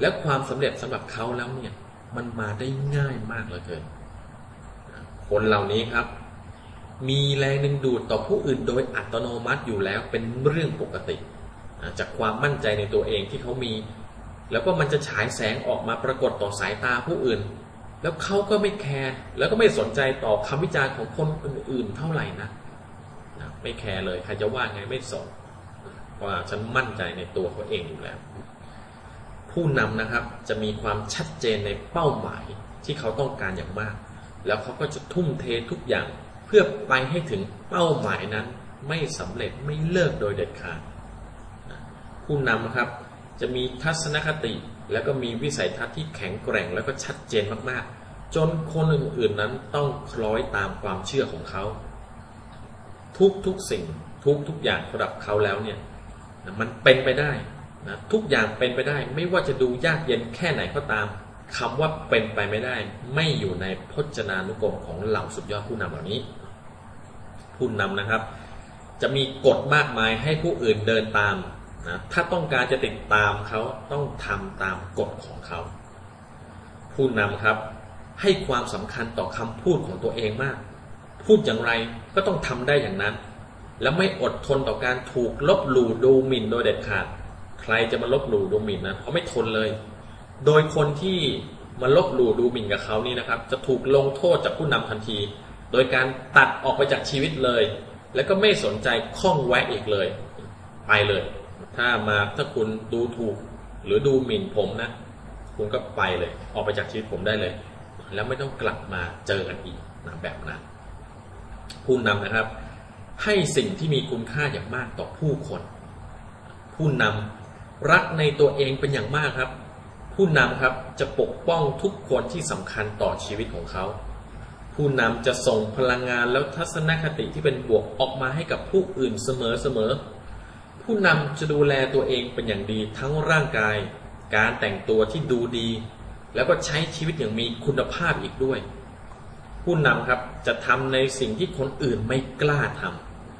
และความสำเร็จสำหรับเขาแล้วเนี่ยมันมาได้ง่ายมากเหลือเกิน คนเหล่านี้ครับ มีแรงดึงดูดต่อผู้อื่นโดยอัตโนมัติอยู่แล้วเป็นเรื่องปกติ จากความมั่นใจในตัวเองที่เขามี แล้วก็มันจะฉายแสงออกมาปรากฏต่อสายตาผู้อื่น แล้วเขาก็ไม่แคร์แล้วก็ไม่สนใจต่อคำวิจารณ์ของคนอื่นๆเท่าไหร่นะไม่แคร์เลยใครจะว่าไงไม่สนว่าฉันมั่นใจในตัวเขาเองอยู่แล้ว ผู้นำนะครับจะมีความชัดเจนในเป้าหมายที่เขาต้องการอย่างมาก แล้วเขาก็จะทุ่มเททุกอย่าง พื่อไปให้ถึงเป้าหมายนั้นไม่สำเร็จไม่เลิกโดยเด็ดขาดผู้นำนะครับจะมีทัศนคติ แล้วก็มีวิสัยทัศน์ที่แข็งแกร่งแล้วก็ชัดเจนมากๆ จนคนอื่นๆนั้นต้องคล้อยตามความเชื่อของเขา ทุกทุกสิ่งทุกทุกอย่างสำหรับเขาแล้วเนี่ยมันเป็นไปได้นะทุกอย่างเป็นไปได้ ไม่ว่าจะดูยากเย็นแค่ไหนก็ตามคำว่าเป็นไปไม่ได้ ไม่อยู่ในพจนานุกรมของเหล่าสุดยอดผู้นำเหล่านี้ ผู้นำนะครับ จะมีกฎมากมายให้ผู้อื่นเดินตามนะถ้าต้องการจะติดตามเขาต้องทำตามกฎของเขา ผู้นำครับ ให้ความสำคัญต่อคำพูดของตัวเองมาก พูดอย่างไรก็ต้องทำได้อย่างนั้น และไม่อดทนต่อการถูกลบหลู่ดูหมิ่นโดยเด็ดขาด ใครจะมาลบหลู่ดูหมิ่นนะเขาไม่ทนเลย โดยคนที่มาลบหลู่ดูหมิ่นกับเขานี่นะครับ จะถูกลงโทษจากผู้นำทันที โดยการตัดออกไปจากชีวิตเลย แล้วก็ไม่สนใจข้องแวะอีกเลย ไปเลย ถ้ามาถ้าคุณดูถูก หรือดูหมิ่นผมนะ คุณก็ไปเลย ออกไปจากชีวิตผมได้เลย แล้วไม่ต้องกลับมาเจอกันอีกนะแบบนั้นผู้นำนะครับ ให้สิ่งที่มีคุณค่าอย่างมากต่อผู้คน ผู้นำรักในตัวเองเป็นอย่างมากครับ ผู้นำครับจะปกป้องทุกคนที่สำคัญต่อชีวิตของเขา ผู้นำจะส่งพลังงานแล้วทัศนคติที่เป็นบวกออกมาให้กับผู้อื่นเสมอเสมอ ผู้นำจะดูแลตัวเองเป็นอย่างดีทั้งร่างกาย การแต่งตัวที่ดูดี แล้วก็ใช้ชีวิตอย่างมีคุณภาพอีกด้วย ผู้นำครับจะทำในสิ่งที่คนอื่นไม่กล้าท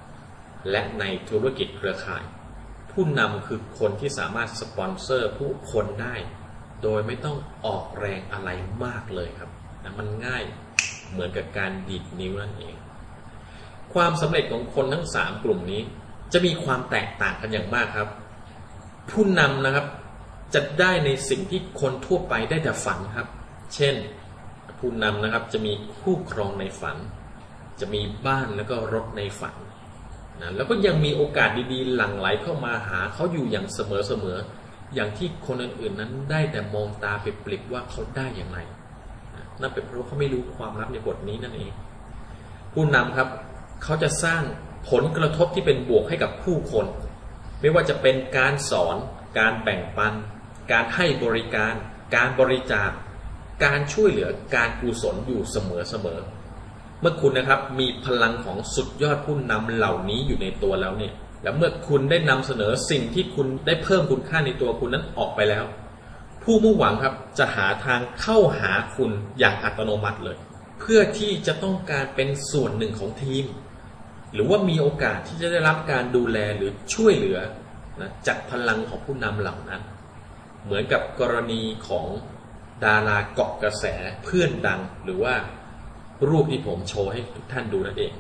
ำและในธุรกิจเครือข่าย ผู้นำคือคนที่สามารถสปอนเซอร์ผู้คนได้ โดยไม่ต้องออกแรงอะไรมากเลยครับนะมันง่าย เหมือนกับการดีดนิ้วนั่นเอง ความสำเร็จของคนทั้งสามกลุ่มนี้ จะมีความแตกต่างกันอย่างมากครับ ผู้นำนะครับจะได้ในสิ่งที่คนทั่วไปได้แต่ฝันครับ เช่น ผู้นำนะครับจะมีคู่ครองในฝัน จะมีบ้านแล้วก็รถในฝันนะแล้วก็ยังมีโอกาสดีๆ หลั่งไหลเข้ามาหาเขาอยู่อย่างเสมอๆอย่างที่คนอื่นๆนั้นได้แต่มองตาไปปลิบว่าเขาได้อย่างไร นั่นเป็นเพราะเขาไม่รู้ความลับในบทนี้นั่นเอง ผู้นำครับ เขาจะสร้างผลกระทบที่เป็นบวกให้กับผู้คน ไม่ว่าจะเป็นการสอน การแบ่งปัน การให้บริการ การบริจาค การช่วยเหลือการกุศลอยู่เสมอๆเมื่อคุณนะครับมีพลังของสุดยอดผู้นำเหล่านี้อยู่ในตัวแล้วเนี่ย แล้วเมื่อคุณได้นำเสนอสิ่งที่คุณได้เพิ่มคุณค่าในตัวคุณนั้นออกไปแล้ว ผู้มุ่งหวังครับจะหาทางเข้าหาคุณอย่างอัตโนมัติเลย เพื่อที่จะต้องการเป็นส่วนหนึ่งของทีม หรือว่ามีโอกาสที่จะได้รับการดูแลหรือช่วยเหลือนะจากพลังของผู้นำเหล่านั้น เหมือนกับกรณีของดาราเกาะกระแสเพื่อนดังหรือว่ารูปที่ผมโชว์ให้ทุกท่านดูนั่นเอง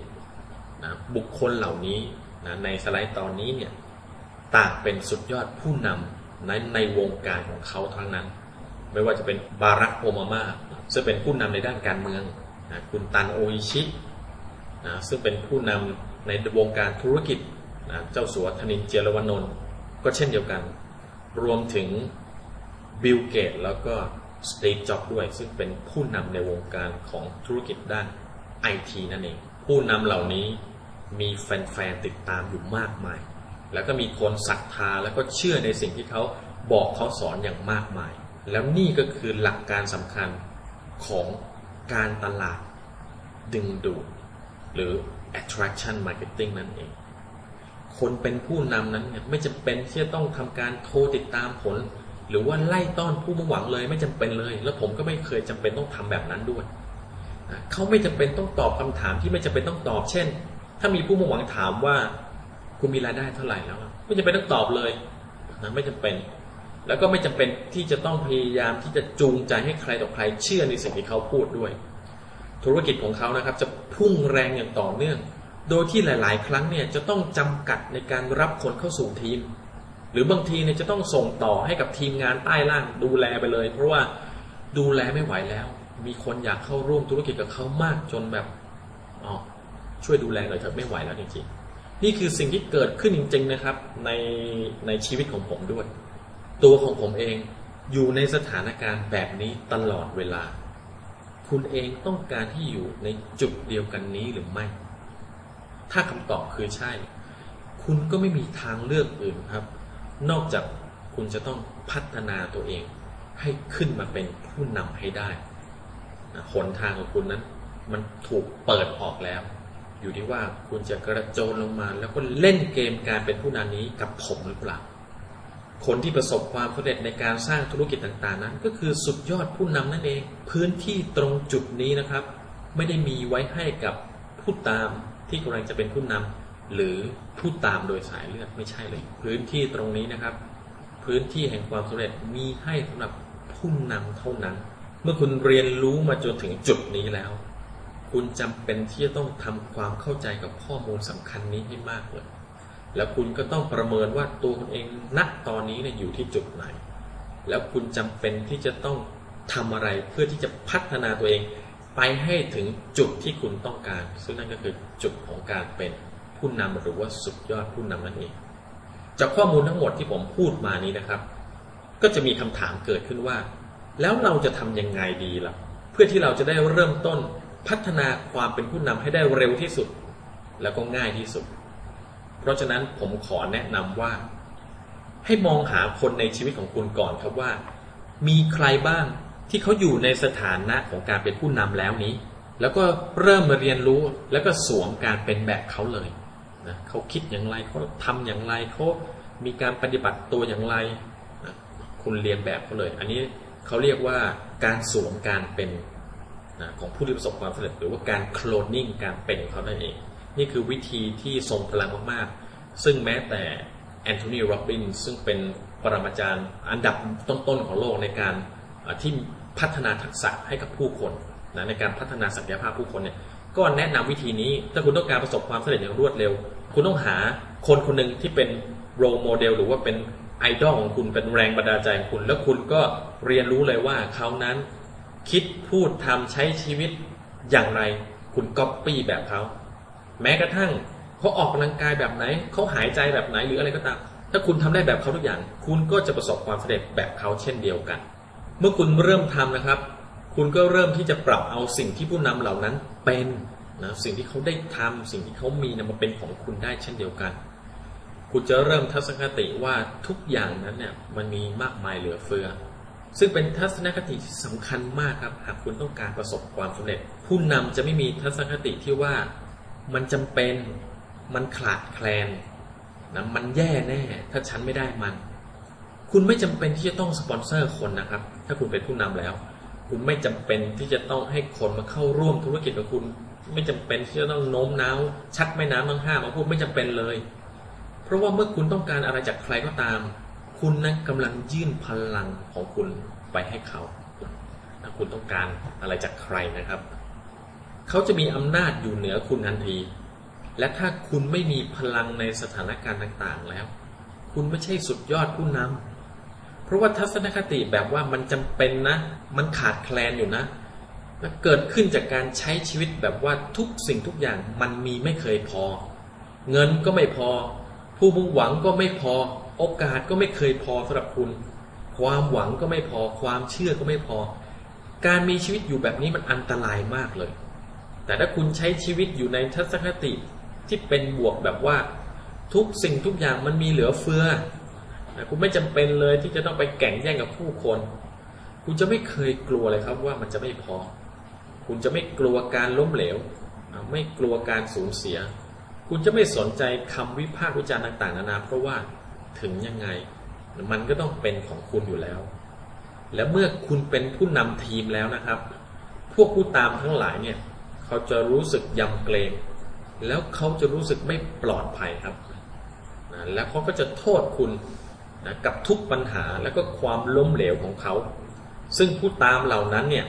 นะบุคคลเหล่านี้นะในสไลด์ตอนนี้เนี่ยต่างเป็นสุดยอดผู้นำ ในในวงการของเขาทั้งนั้น ไม่ว่าจะเป็นบารักโอบามาซึ่งเป็นผู้นำในด้านการเมืองนะคุณตันโออิชินะซึ่งเป็นผู้นำในวงการธุรกิจนะเจ้าสัวธนินเจรวนนท์ก็เช่นเดียวกัน รวมถึงบิลเกตแล้วก็สตีฟจ็อบด้วย ซึ่งเป็นผู้นำในวงการของธุรกิจด้านไอทีนั่นเอง ผู้นำเหล่านี้มีแฟนๆติดตามอยู่มากมาย แล้วก็มีคนศรัทธาแล้วก็เชื่อในสิ่งที่เขาบอกเขาสอนอย่างมากมาย แล้วนี่ก็คือหลักการสำคัญของการตลาดดึงดูดหรือ attraction marketing นั่นเอง คนเป็นผู้นำนั้นเนี่ยไม่จำเป็นที่จะต้องทำการโทรติดตามผล หรือว่าไล่ต้อนผู้มุ่งหวังเลยไม่จำเป็นเลย แล้วผมก็ไม่เคยจำเป็นต้องทำแบบนั้นด้วยเขาไม่จำเป็นต้องตอบคำถามที่ไม่จำเป็นต้องตอบ เช่น ถ้ามีผู้มุ่งหวังถามว่า คุณมีรายได้เท่าไหร่แล้วไม่จำเป็นต้องตอบเลยนะไม่จำเป็น แล้วก็ไม่จำเป็นที่จะต้องพยายามที่จะจูงใจให้ใครต่อใครเชื่อในสิ่งที่เขาพูดด้วย ธุรกิจของเขานะครับ จะพุ่งแรงอย่างต่อเนื่อง โดยที่หลาย ๆ ครั้งเนี่ยจะต้องจำกัดในการรับคนเข้าสู่ทีม หรือบางทีเนี่ยจะต้องส่งต่อให้กับทีมงานใต้ล่างดูแลไปเลย เพราะว่าดูแลไม่ไหวแล้ว มีคนอยากเข้าร่วมธุรกิจกับเขามากจนแบบอ๋อช่วยดูแลหน่อยเถอะไม่ไหวแล้วจริงๆ นี่คือสิ่งที่เกิดขึ้นจริง ๆนะครับ ในในชีวิตของผมด้วย ตัวของผมเองอยู่ในสถานการณ์แบบนี้ตลอดเวลา คุณเองต้องการที่อยู่ในจุดเดียวกันนี้หรือไม่ ถ้าคำตอบคือใช่ คุณก็ไม่มีทางเลือกอื่นครับ นอกจากคุณจะต้องพัฒนาตัวเอง ให้ขึ้นมาเป็นผู้นำให้ได้หนทางของคุณนั้น มันถูกเปิดออกแล้ว อยู่ที่ว่าคุณจะกระโจนลงมา แล้วก็เล่นเกมการเป็นผู้นำนี้กับผมหรือเปล่า คนที่ประสบความสำเร็จในการสร้างธุรกิจต่างๆนั้น ก็คือสุดยอดผู้นำนั่นเอง พื้นที่ตรงจุดนี้นะครับ ไม่ได้มีไว้ให้กับผู้ตามที่กำลังจะเป็นผู้นำหรือผู้ตามโดยสายเลือดไม่ใช่เลย พื้นที่ตรงนี้นะครับ พื้นที่แห่งความสำเร็จมีให้สำหรับผู้นำเท่านั้น เมื่อคุณเรียนรู้มาจนถึงจุดนี้แล้ว คุณจำเป็นที่จะต้องทำความเข้าใจกับข้อมูลสำคัญนี้ให้มากเลย แล้วคุณก็ต้องประเมินว่าตัวคุณเองณตอนนี้เนี่ยอยู่ที่จุดไหน แล้วคุณจำเป็นที่จะต้องทำอะไรเพื่อที่จะพัฒนาตัวเองไปให้ถึงจุดที่คุณต้องการ ซึ่งนั่นก็คือจุดของการเป็นผู้นำหรือว่าสุดยอดผู้นำนั่นเอง จากข้อมูลทั้งหมดที่ผมพูดมานี้นะครับ ก็จะมีคำถามเกิดขึ้นว่า แล้วเราจะทำยังไงดีล่ะ เพื่อที่เราจะได้เริ่มต้น พัฒนาความเป็นผู้นำให้ได้เร็วที่สุด แล้วก็ง่ายที่สุด เพราะฉะนั้นผมขอแนะนำว่า ให้มองหาคนในชีวิตของคุณก่อนครับว่า มีใครบ้างที่เขาอยู่ในสถานะของการเป็นผู้นำแล้วนี้ แล้วก็เริ่มมาเรียนรู้แล้วก็สวมการเป็นแบบเขาเลยนะเขาคิดอย่างไรเขาทำอย่างไรเขามีการปฏิบัติตัวอย่างไรนะคุณเรียนแบบเขาเลย อันนี้เขาเรียกว่าการสวมการเป็น นะของผู้ที่ประสบความสำเร็จหรือว่าการโคลนนิ่งการเป็นของเขานั่นเอง นี่คือวิธีที่ทรงพลังมากๆ ซึ่งแม้แต่แอนโทนีโรบินซึ่งเป็นปรมาจารย์อันดับต้นๆของโลกในการที่พัฒนาทักษะให้กับผู้คนนะในการพัฒนาศักยภาพผู้คนเนี่ยก็แนะนำวิธีนี้ถ้าคุณต้องการประสบความสำเร็จอย่างรวดเร็ว คุณต้องหาคนคนหนึ่งที่เป็นโรโมเดลหรือว่าเป็นไอดอลของคุณเป็นแรงบันดาลใจของคุณ แล้วคุณก็เรียนรู้เลยว่าเขานั้น คิดพูดทำใช้ชีวิตอย่างไร คุณก๊อปปี้แบบเขาแม้กระทั่งเขาออกกำลังกายแบบไหนเขาหายใจแบบไหนหรืออะไรก็ตาม ถ้าคุณทำได้แบบเขาทุกอย่าง คุณก็จะประสบความสำเร็จแบบเขาเช่นเดียวกัน เมื่อคุณเริ่มทำนะครับ คุณก็เริ่มที่จะปรับเอาสิ่งที่ผู้นำเหล่านั้นเป็นนะสิ่งที่เขาได้ทำสิ่งที่เขามีนะมาเป็นของคุณได้เช่นเดียวกัน คุณจะเริ่มทัศนคติว่าทุกอย่างนั้นเนี่ยมันมีมากมายเหลือเฟือ ซึ่งเป็นทัศนคติที่สำคัญมากครับ หากคุณต้องการประสบความสำเร็จ ผู้นำจะไม่มีทัศนคติที่ว่ามันจำเป็นมันขาดแคลนนะมันแย่แน่ ถ้าฉันไม่ได้มัน คุณไม่จำเป็นที่จะต้องสปอนเซอร์คนนะครับ ถ้าคุณเป็นผู้นำแล้ว คุณไม่จำเป็นที่จะต้องให้คนมาเข้าร่วมธุรกิจกับคุณ ไม่จำเป็นที่จะต้องโน้มน้าว ชักแม่น้ำทั้งห้ามาพูดไม่จำเป็นเลย เพราะว่าเมื่อคุณต้องการอะไรจากใครก็ตาม คุณนั้นกำลังยื่นพลังของคุณไปให้เขาถ้าคุณต้องการอะไรจากใครนะครับ เขาจะมีอำนาจอยู่เหนือคุณทันที และถ้าคุณไม่มีพลังในสถานการณ์ต่างๆแล้ว คุณไม่ใช่สุดยอดผู้นำเพราะว่าทัศนคติแบบว่ามันจำเป็นนะ มันขาดแคลนอยู่นะและเกิดขึ้นจากการใช้ชีวิตแบบว่าทุกสิ่งทุกอย่างมันมีไม่เคยพอ เงินก็ไม่พอ ผู้มุ่งหวังก็ไม่พอ โอกาสก็ไม่เคยพอสำหรับคุณ ความหวังก็ไม่พอ ความเชื่อก็ไม่พอ การมีชีวิตอยู่แบบนี้มันอันตรายมากเลย แต่ถ้าคุณใช้ชีวิตอยู่ในทัศนคติที่เป็นบวกแบบว่า ทุกสิ่งทุกอย่างมันมีเหลือเฟือนะคุณไม่จำเป็นเลยที่จะต้องไปแข่งแย่งกับผู้คน คุณจะไม่เคยกลัวเลยครับว่ามันจะไม่พอ คุณจะไม่กลัวการล้มเหลว ไม่กลัวการสูญเสีย คุณจะไม่สนใจคำวิพากษ์วิจารณ์ต่าง ๆ นานาเพราะว่า ถึงยังไง มันก็ต้องเป็นของคุณอยู่แล้ว และเมื่อคุณเป็นผู้นำทีมแล้วนะครับ พวกผู้ตามทั้งหลายเนี่ย เขาจะรู้สึกยำเกรง แล้วเขาจะรู้สึกไม่ปลอดภัยครับนะแล้วเขาก็จะโทษคุณนะกับทุกปัญหาและก็ความล้มเหลวของเขา ซึ่งผู้ตามเหล่านั้นเนี่ย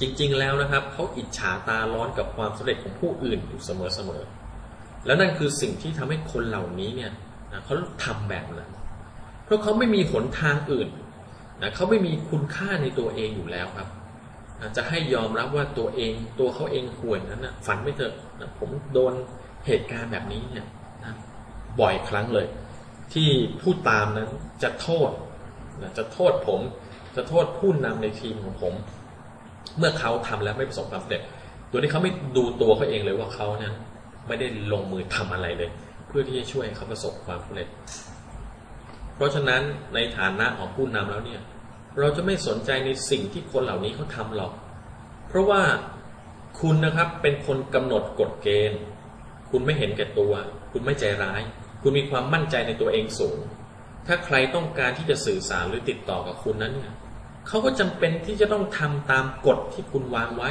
จริงๆแล้วนะครับ เขาอิจฉาตาร้อนกับความสำเร็จของผู้อื่นอยู่เสมอๆ แล้วนั่นคือสิ่งที่ทำให้คนเหล่านี้เนี่ย นะเขาทำแบบนั้น เพราะเขาไม่มีหนทางอื่นนะเขาไม่มีคุณค่าในตัวเองอยู่แล้วครับนะจะให้ยอมรับว่าตัวเองตัวเขาเองห่วยนั้นนะฝันไม่เถอะนะผมโดนเหตุการณ์แบบนี้เนี่ยนะบ่อยครั้งเลย ที่ผู้ตามนั้นจะโทษนะจะโทษผมจะโทษผู้นำในทีมของผม เมื่อเขาทำแล้วไม่ประสบความสำเร็จโดยที่เขาไม่ดูตัวเขาเองเลยว่าเขาเนี่ยไม่ได้ลงมือทำอะไรเลย พื่อที่จะช่วยเขาประสบความสำเร็จ เพราะฉะนั้นในฐานะของผู้นำแล้วเนี่ย เราจะไม่สนใจในสิ่งที่คนเหล่านี้เขาทำหรอก เพราะว่าคุณนะครับเป็นคนกำหนดกฎเกณฑ์ คุณไม่เห็นแก่ตัว คุณไม่ใจร้าย คุณมีความมั่นใจในตัวเองสูง ถ้าใครต้องการที่จะสื่อสารหรือติดต่อกับคุณนั้นเนี่ยเขาก็จำเป็นที่จะต้องทำตามกฎที่คุณวางไว้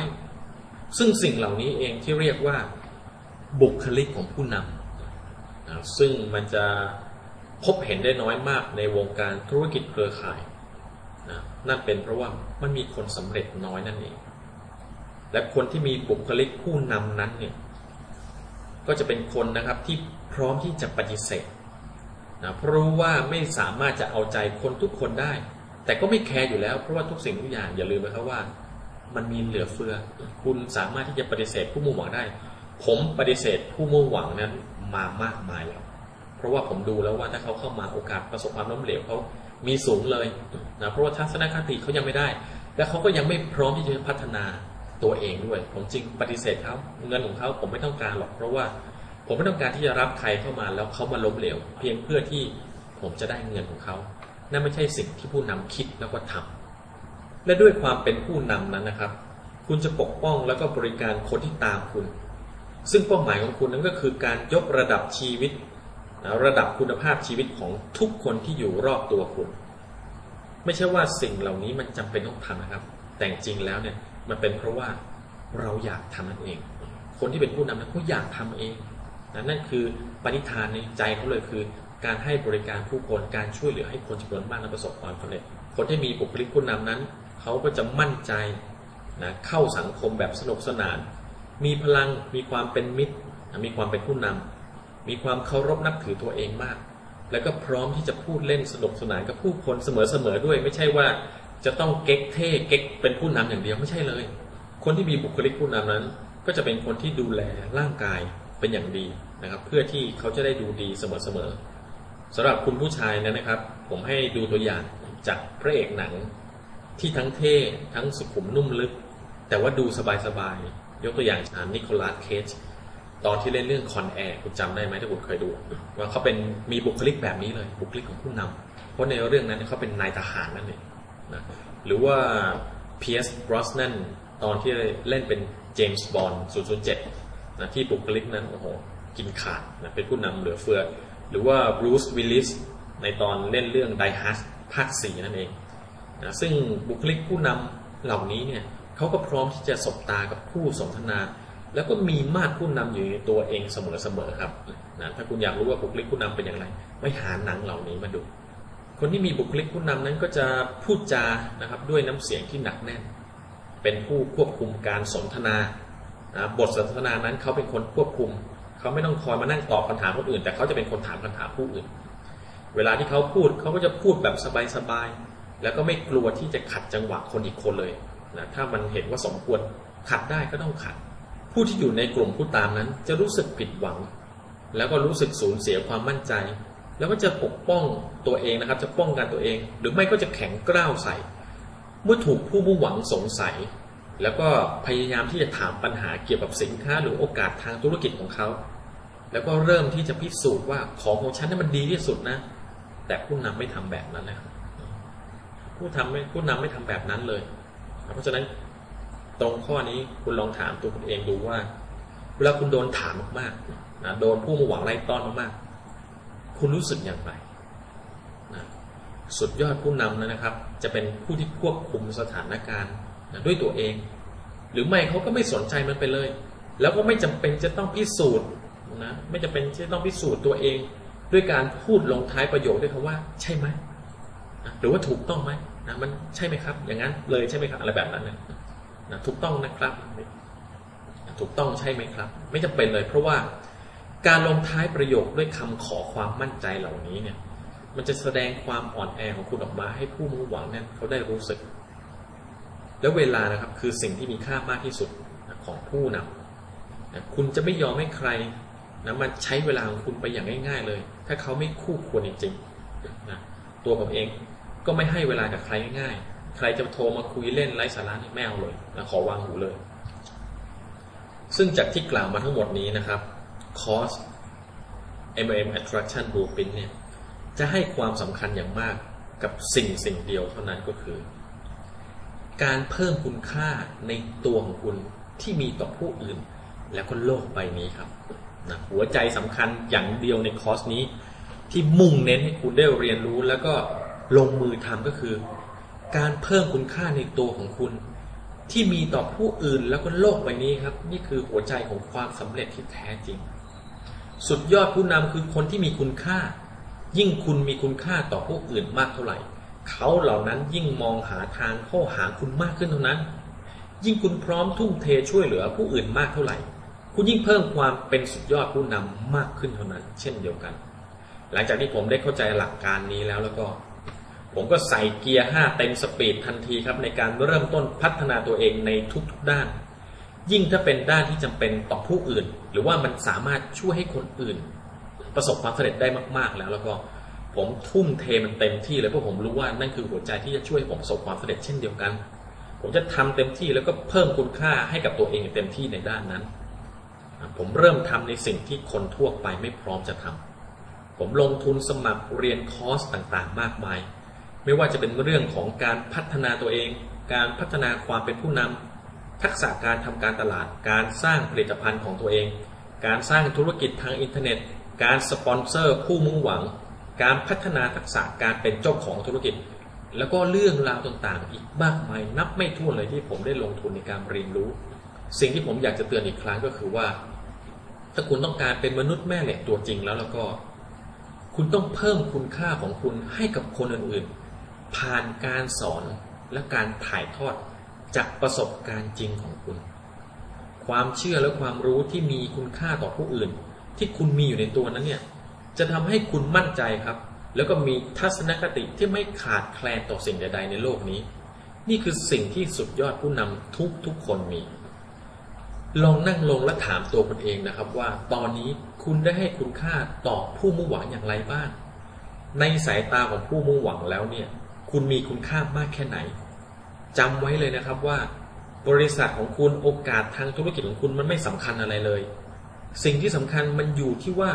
ซึ่งสิ่งเหล่านี้เองที่เรียกว่า บุคลิกของผู้นำ ซึ่งมันจะพบเห็นได้น้อยมากในวงการธุรกิจเครือข่ายนะนั่นเป็นเพราะว่ามันมีคนสำเร็จน้อยนั่นเอง และคนที่มีบุคลิกผู้นำนั้นเนี่ยก็จะเป็นคนนะครับที่พร้อมที่จะปฏิเสธนะเพราะว่าไม่สามารถจะเอาใจคนทุกคนได้ แต่ก็ไม่แคร์อยู่แล้ว เพราะว่าทุกสิ่งทุกอย่างอย่าลืมนะครับว่า มันมีเหลือเฟือ คุณสามารถที่จะปฏิเสธผู้มุ่งหวังได้ ผมปฏิเสธผู้มุ่งหวังนั้น มามากมายแล้ว เพราะว่าผมดูแล้วว่าถ้าเขาเข้ามาโอกาสประสบความล้มเหลวเขามีสูงเลยนะเพราะว่าทัศนคติเขายังไม่ได้ และเขาก็ยังไม่พร้อมที่จะพัฒนาตัวเองด้วย ผมจริงปฏิเสธเขาเงินของเขาผมไม่ต้องการหรอก เพราะว่าผมไม่ต้องการที่จะรับใครเข้ามาแล้วเขามาล้มเหลว เพียงเพื่อที่ผมจะได้เงินของเขานั่นไม่ใช่สิ่งที่ผู้นำคิดแล้วก็ทำและด้วยความเป็นผู้นำนั้นนะครับ คุณจะปกป้องแล้วก็บริการคนที่ตามคุณ ซึ่งเป้าหมายของคุณนั้นก็คือการยกระดับชีวิต ระดับคุณภาพชีวิตของทุกคนที่อยู่รอบตัวคุณ ไม่ใช่ว่าสิ่งเหล่านี้มันจำเป็นต้องทำนะครับ แต่จริงแล้วเนี่ยมันเป็นเพราะว่าเราอยากทำนั่นเอง คนที่เป็นผู้นำนั้นเขาอยากทำเองนั่นคือปณิธานในใจเขาเลยคือ การให้บริการผู้คนการช่วยเหลือให้คนจำนวนมากและประสบความสำเร็จ คนที่มีบุคลิกผู้นำนั้นเขาก็จะมั่นใจนะเข้าสังคมแบบสนุกสนาน มีพลังมีความเป็นมิตร มีความเป็นผู้นำมีความเคารพนับถือตัวเองมาก แล้วก็พร้อมที่จะพูดเล่นสนุกสนานกับผู้คนเสมอๆด้วย ไม่ใช่ว่าจะต้องเก๊กเท่เก๊กเป็นผู้นำอย่างเดียวไม่ใช่เลย คนที่มีบุคลิกผู้นำนั้น ก็จะเป็นคนที่ดูแลร่างกายเป็นอย่างดีนะครับ เพื่อที่เขาจะได้ดูดีเสมอๆสำหรับคุณผู้ชายนั้นนะครับ ผมให้ดูตัวอย่างจากพระเอกหนังที่ทั้งเท่ทั้งสุขุมนุ่มลึก แต่ว่าดูสบายๆ ยกตัวอย่างนิโคลัสเคจตอนที่เล่นเรื่องคอนแอร์คุณจำได้ไหมถ้าคุณเคยดู ว่าเขาเป็นมีบุคลิกแบบนี้เลยบุคลิกของผู้นำเพราะในเรื่องนั้นเขาเป็นนายทหารนั่นเองนะหรือว่าเพียสบรอสนันตอนที่เล่นเป็นเจมส์บอนด์007นะที่บุคลิกนั้นโอ้โหกินขาดนะเป็นผู้นำเหลือเฟือ หรือว่าบรูซวิลลิสในตอนเล่นเรื่องไดฮัสภาคสี่นั่นเองนะซึ่งบุคลิกผู้นำเหล่านี้เนี่ย เขาก็พร้อมที่จะสบตากับผู้สนทนา แล้วก็มีมาตรผู้นำอยู่ในตัวเองเสมอๆครับนะถ้าคุณอยากรู้ว่าบุคลิกผู้นำเป็นอย่างไรไปหาหนังเหล่านี้มาดู คนที่มีบุคลิกผู้นำนั้นก็จะพูดจานะครับด้วยน้ำเสียงที่หนักแน่น เป็นผู้ควบคุมการสนทนาบทสนทนานั้นเขาเป็นคนควบคุม เขาไม่ต้องคอยมานั่งตอบคำถามคนอื่น แต่เขาจะเป็นคนถามคำถามผู้อื่น เวลาที่เขาพูดเขาก็จะพูดแบบสบายๆแล้วก็ไม่กลัวที่จะขัดจังหวะคนอีกคนเลย นะถ้ามันเห็นว่าสมควรขัดได้ก็ต้องขัด ผู้ที่อยู่ในกลุ่มผู้ตามนั้น จะรู้สึกผิดหวัง แล้วก็รู้สึกสูญเสียความมั่นใจ แล้วก็จะปกป้องตัวเองนะครับ จะป้องกันตัวเอง หรือไม่ก็จะแข็งกร้าวใส่ เมื่อถูกผู้มุ่งหวังสงสัย แล้วก็พยายามที่จะถามปัญหาเกี่ยวกับสินค้าหรือโอกาสทางธุรกิจของเขา แล้วก็เริ่มที่จะพิสูจน์ว่าของของฉันนี่มันดีที่สุดนะ แต่ผู้นำไม่ทำแบบนั้นนะครับผู้ทำไม่ผู้นำไม่ทำแบบนั้นเลย เพราะฉะนั้นตรงข้อนี้คุณลองถามตัวคุณเองดูว่า เวลาคุณโดนถามมากๆนะโดนผู้มุ่งหวังไล่ต้อนมากๆ คุณรู้สึกอย่างไรนะสุดยอดผู้นำนะครับ จะเป็นผู้ที่ควบคุมสถานการณ์นะด้วยตัวเอง หรือไม่เขาก็ไม่สนใจมันไปเลย แล้วก็ไม่จำเป็นจะต้องพิสูจน์นะไม่จำเป็นจะต้องพิสูจน์ตัวเอง ด้วยการพูดลงท้ายประโยคด้วยคำว่า ใช่ไหมนะหรือว่าถูกต้องไหม นะมันใช่ไหมครับ อย่างนั้นเลยใช่ไหมครับ อะไรแบบนั้นนะนะถูกต้องนะครับนะถูกต้องใช่ไหมครับ ไม่จำเป็นเลยเพราะว่าการลงท้ายประโยคด้วยคำขอความมั่นใจเหล่านี้เนี่ย มันจะแสดงความอ่อนแอของคุณออกมาให้ผู้มุ่งหวังเนี่ยเขาได้รู้สึก แล้วเวลานะครับคือสิ่งที่มีค่ามากที่สุดของผู้นำนะคุณจะไม่ยอมให้ใครนะมันใช้เวลาของคุณไปอย่างง่าย ๆ เลย ถ้าเขาไม่คู่ควรจริงๆนะตัวผมเอง ก็ไม่ให้เวลากับใครง่ายๆ ใครจะโทรมาคุยเล่นไร้สาระนี่ไม่เอาเลยนะขอวางหูเลย ซึ่งจากที่กล่าวมาทั้งหมดนี้นะครับ cost MLM attraction blueprint เนี่ยจะให้ความสำคัญอย่างมากกับสิ่งสิ่งเดียวเท่านั้นก็คือ การเพิ่มคุณค่าในตัวของคุณที่มีต่อผู้อื่น แล้วก็โลกใบนี้ครับนะหัวใจสำคัญอย่างเดียวในคอร์สนี้ ที่มุ่งเน้นให้คุณได้เรียนรู้แล้วก็ ลงมือทำก็คือ การเพิ่มคุณค่าในตัวของคุณ ที่มีต่อผู้อื่นแล้วก็โลกใบนี้ครับ นี่คือหัวใจของความสำเร็จที่แท้จริง สุดยอดผู้นำคือคนที่มีคุณค่า ยิ่งคุณมีคุณค่าต่อผู้อื่นมากเท่าไหร่ เขาเหล่านั้นยิ่งมองหาทางเข้าหาคุณมากขึ้นเท่านั้น ยิ่งคุณพร้อมทุ่มเทช่วยเหลือผู้อื่นมากเท่าไหร่ คุณยิ่งเพิ่มความเป็นสุดยอดผู้นำมากขึ้นเท่านั้น เช่นเดียวกัน หลังจากที่ผมได้เข้าใจหลักการนี้แล้วแล้วก็ ผมก็ใส่เกียร์ 5 เต็มสปีดทันทีครับ ในการเริ่มต้นพัฒนาตัวเองในทุกๆด้าน ยิ่งถ้าเป็นด้านที่จำเป็นต่อผู้อื่น หรือว่ามันสามารถช่วยให้คนอื่น ประสบความสำเร็จได้มาก ๆ แล้วแล้วก็ผมทุ่มเทมันเต็มที่เลยเพราะผมรู้ว่านั่นคือหัวใจที่จะช่วยผมประสบความสำเร็จเช่นเดียวกัน ผมจะทำเต็มที่แล้วก็เพิ่มคุณค่าให้กับตัวเองเต็มที่ในด้านนั้น ผมเริ่มทำในสิ่งที่คนทั่วไปไม่พร้อมจะทำผมลงทุนสมัครเรียนคอร์สต่างๆ มากมาย ไม่ว่าจะเป็นเรื่องของการพัฒนาตัวเอง การพัฒนาความเป็นผู้นำทักษะการทำการตลาด การสร้างผลิตภัณฑ์ของตัวเอง การสร้างธุรกิจทางอินเทอร์เน็ต การสปอนเซอร์ ผู้มุ่งหวัง การพัฒนาทักษะการเป็นเจ้าของธุรกิจ แล้วก็เรื่องราวต่างๆ อีกมากมายนับไม่ถ้วนเลยที่ผมได้ลงทุนในการเรียนรู้ สิ่งที่ผมอยากจะเตือนอีกครั้งก็คือว่า ถ้าคุณต้องการเป็นมนุษย์แม่เหล็กตัวจริงแล้วแล้วก็ คุณต้องเพิ่มคุณค่าของคุณให้กับคนอื่นๆ ผ่านการสอนและการถ่ายทอดจากประสบการณ์จริงของคุณ ความเชื่อและความรู้ที่มีคุณค่าต่อผู้อื่น ที่คุณมีอยู่ในตัวนั้นเนี่ยจะทำให้คุณมั่นใจครับ แล้วก็มีทัศนคติที่ไม่ขาดแคลนต่อสิ่งใด ๆ ในโลกนี้ นี่คือสิ่งที่สุดยอดผู้นำทุกทุกคนมี ลองนั่งลงและถามตัวคุณเองนะครับว่า ตอนนี้คุณได้ให้คุณค่าต่อผู้มุ่งหวังอย่างไรบ้าง ในสายตาของผู้มุ่งหวังแล้วเนี่ย คุณมีคุณค่ามากแค่ไหนจำไว้เลยนะครับว่า บริษัทของคุณโอกาสทางธุรกิจของคุณมันไม่สำคัญอะไรเลย สิ่งที่สำคัญมันอยู่ที่ว่า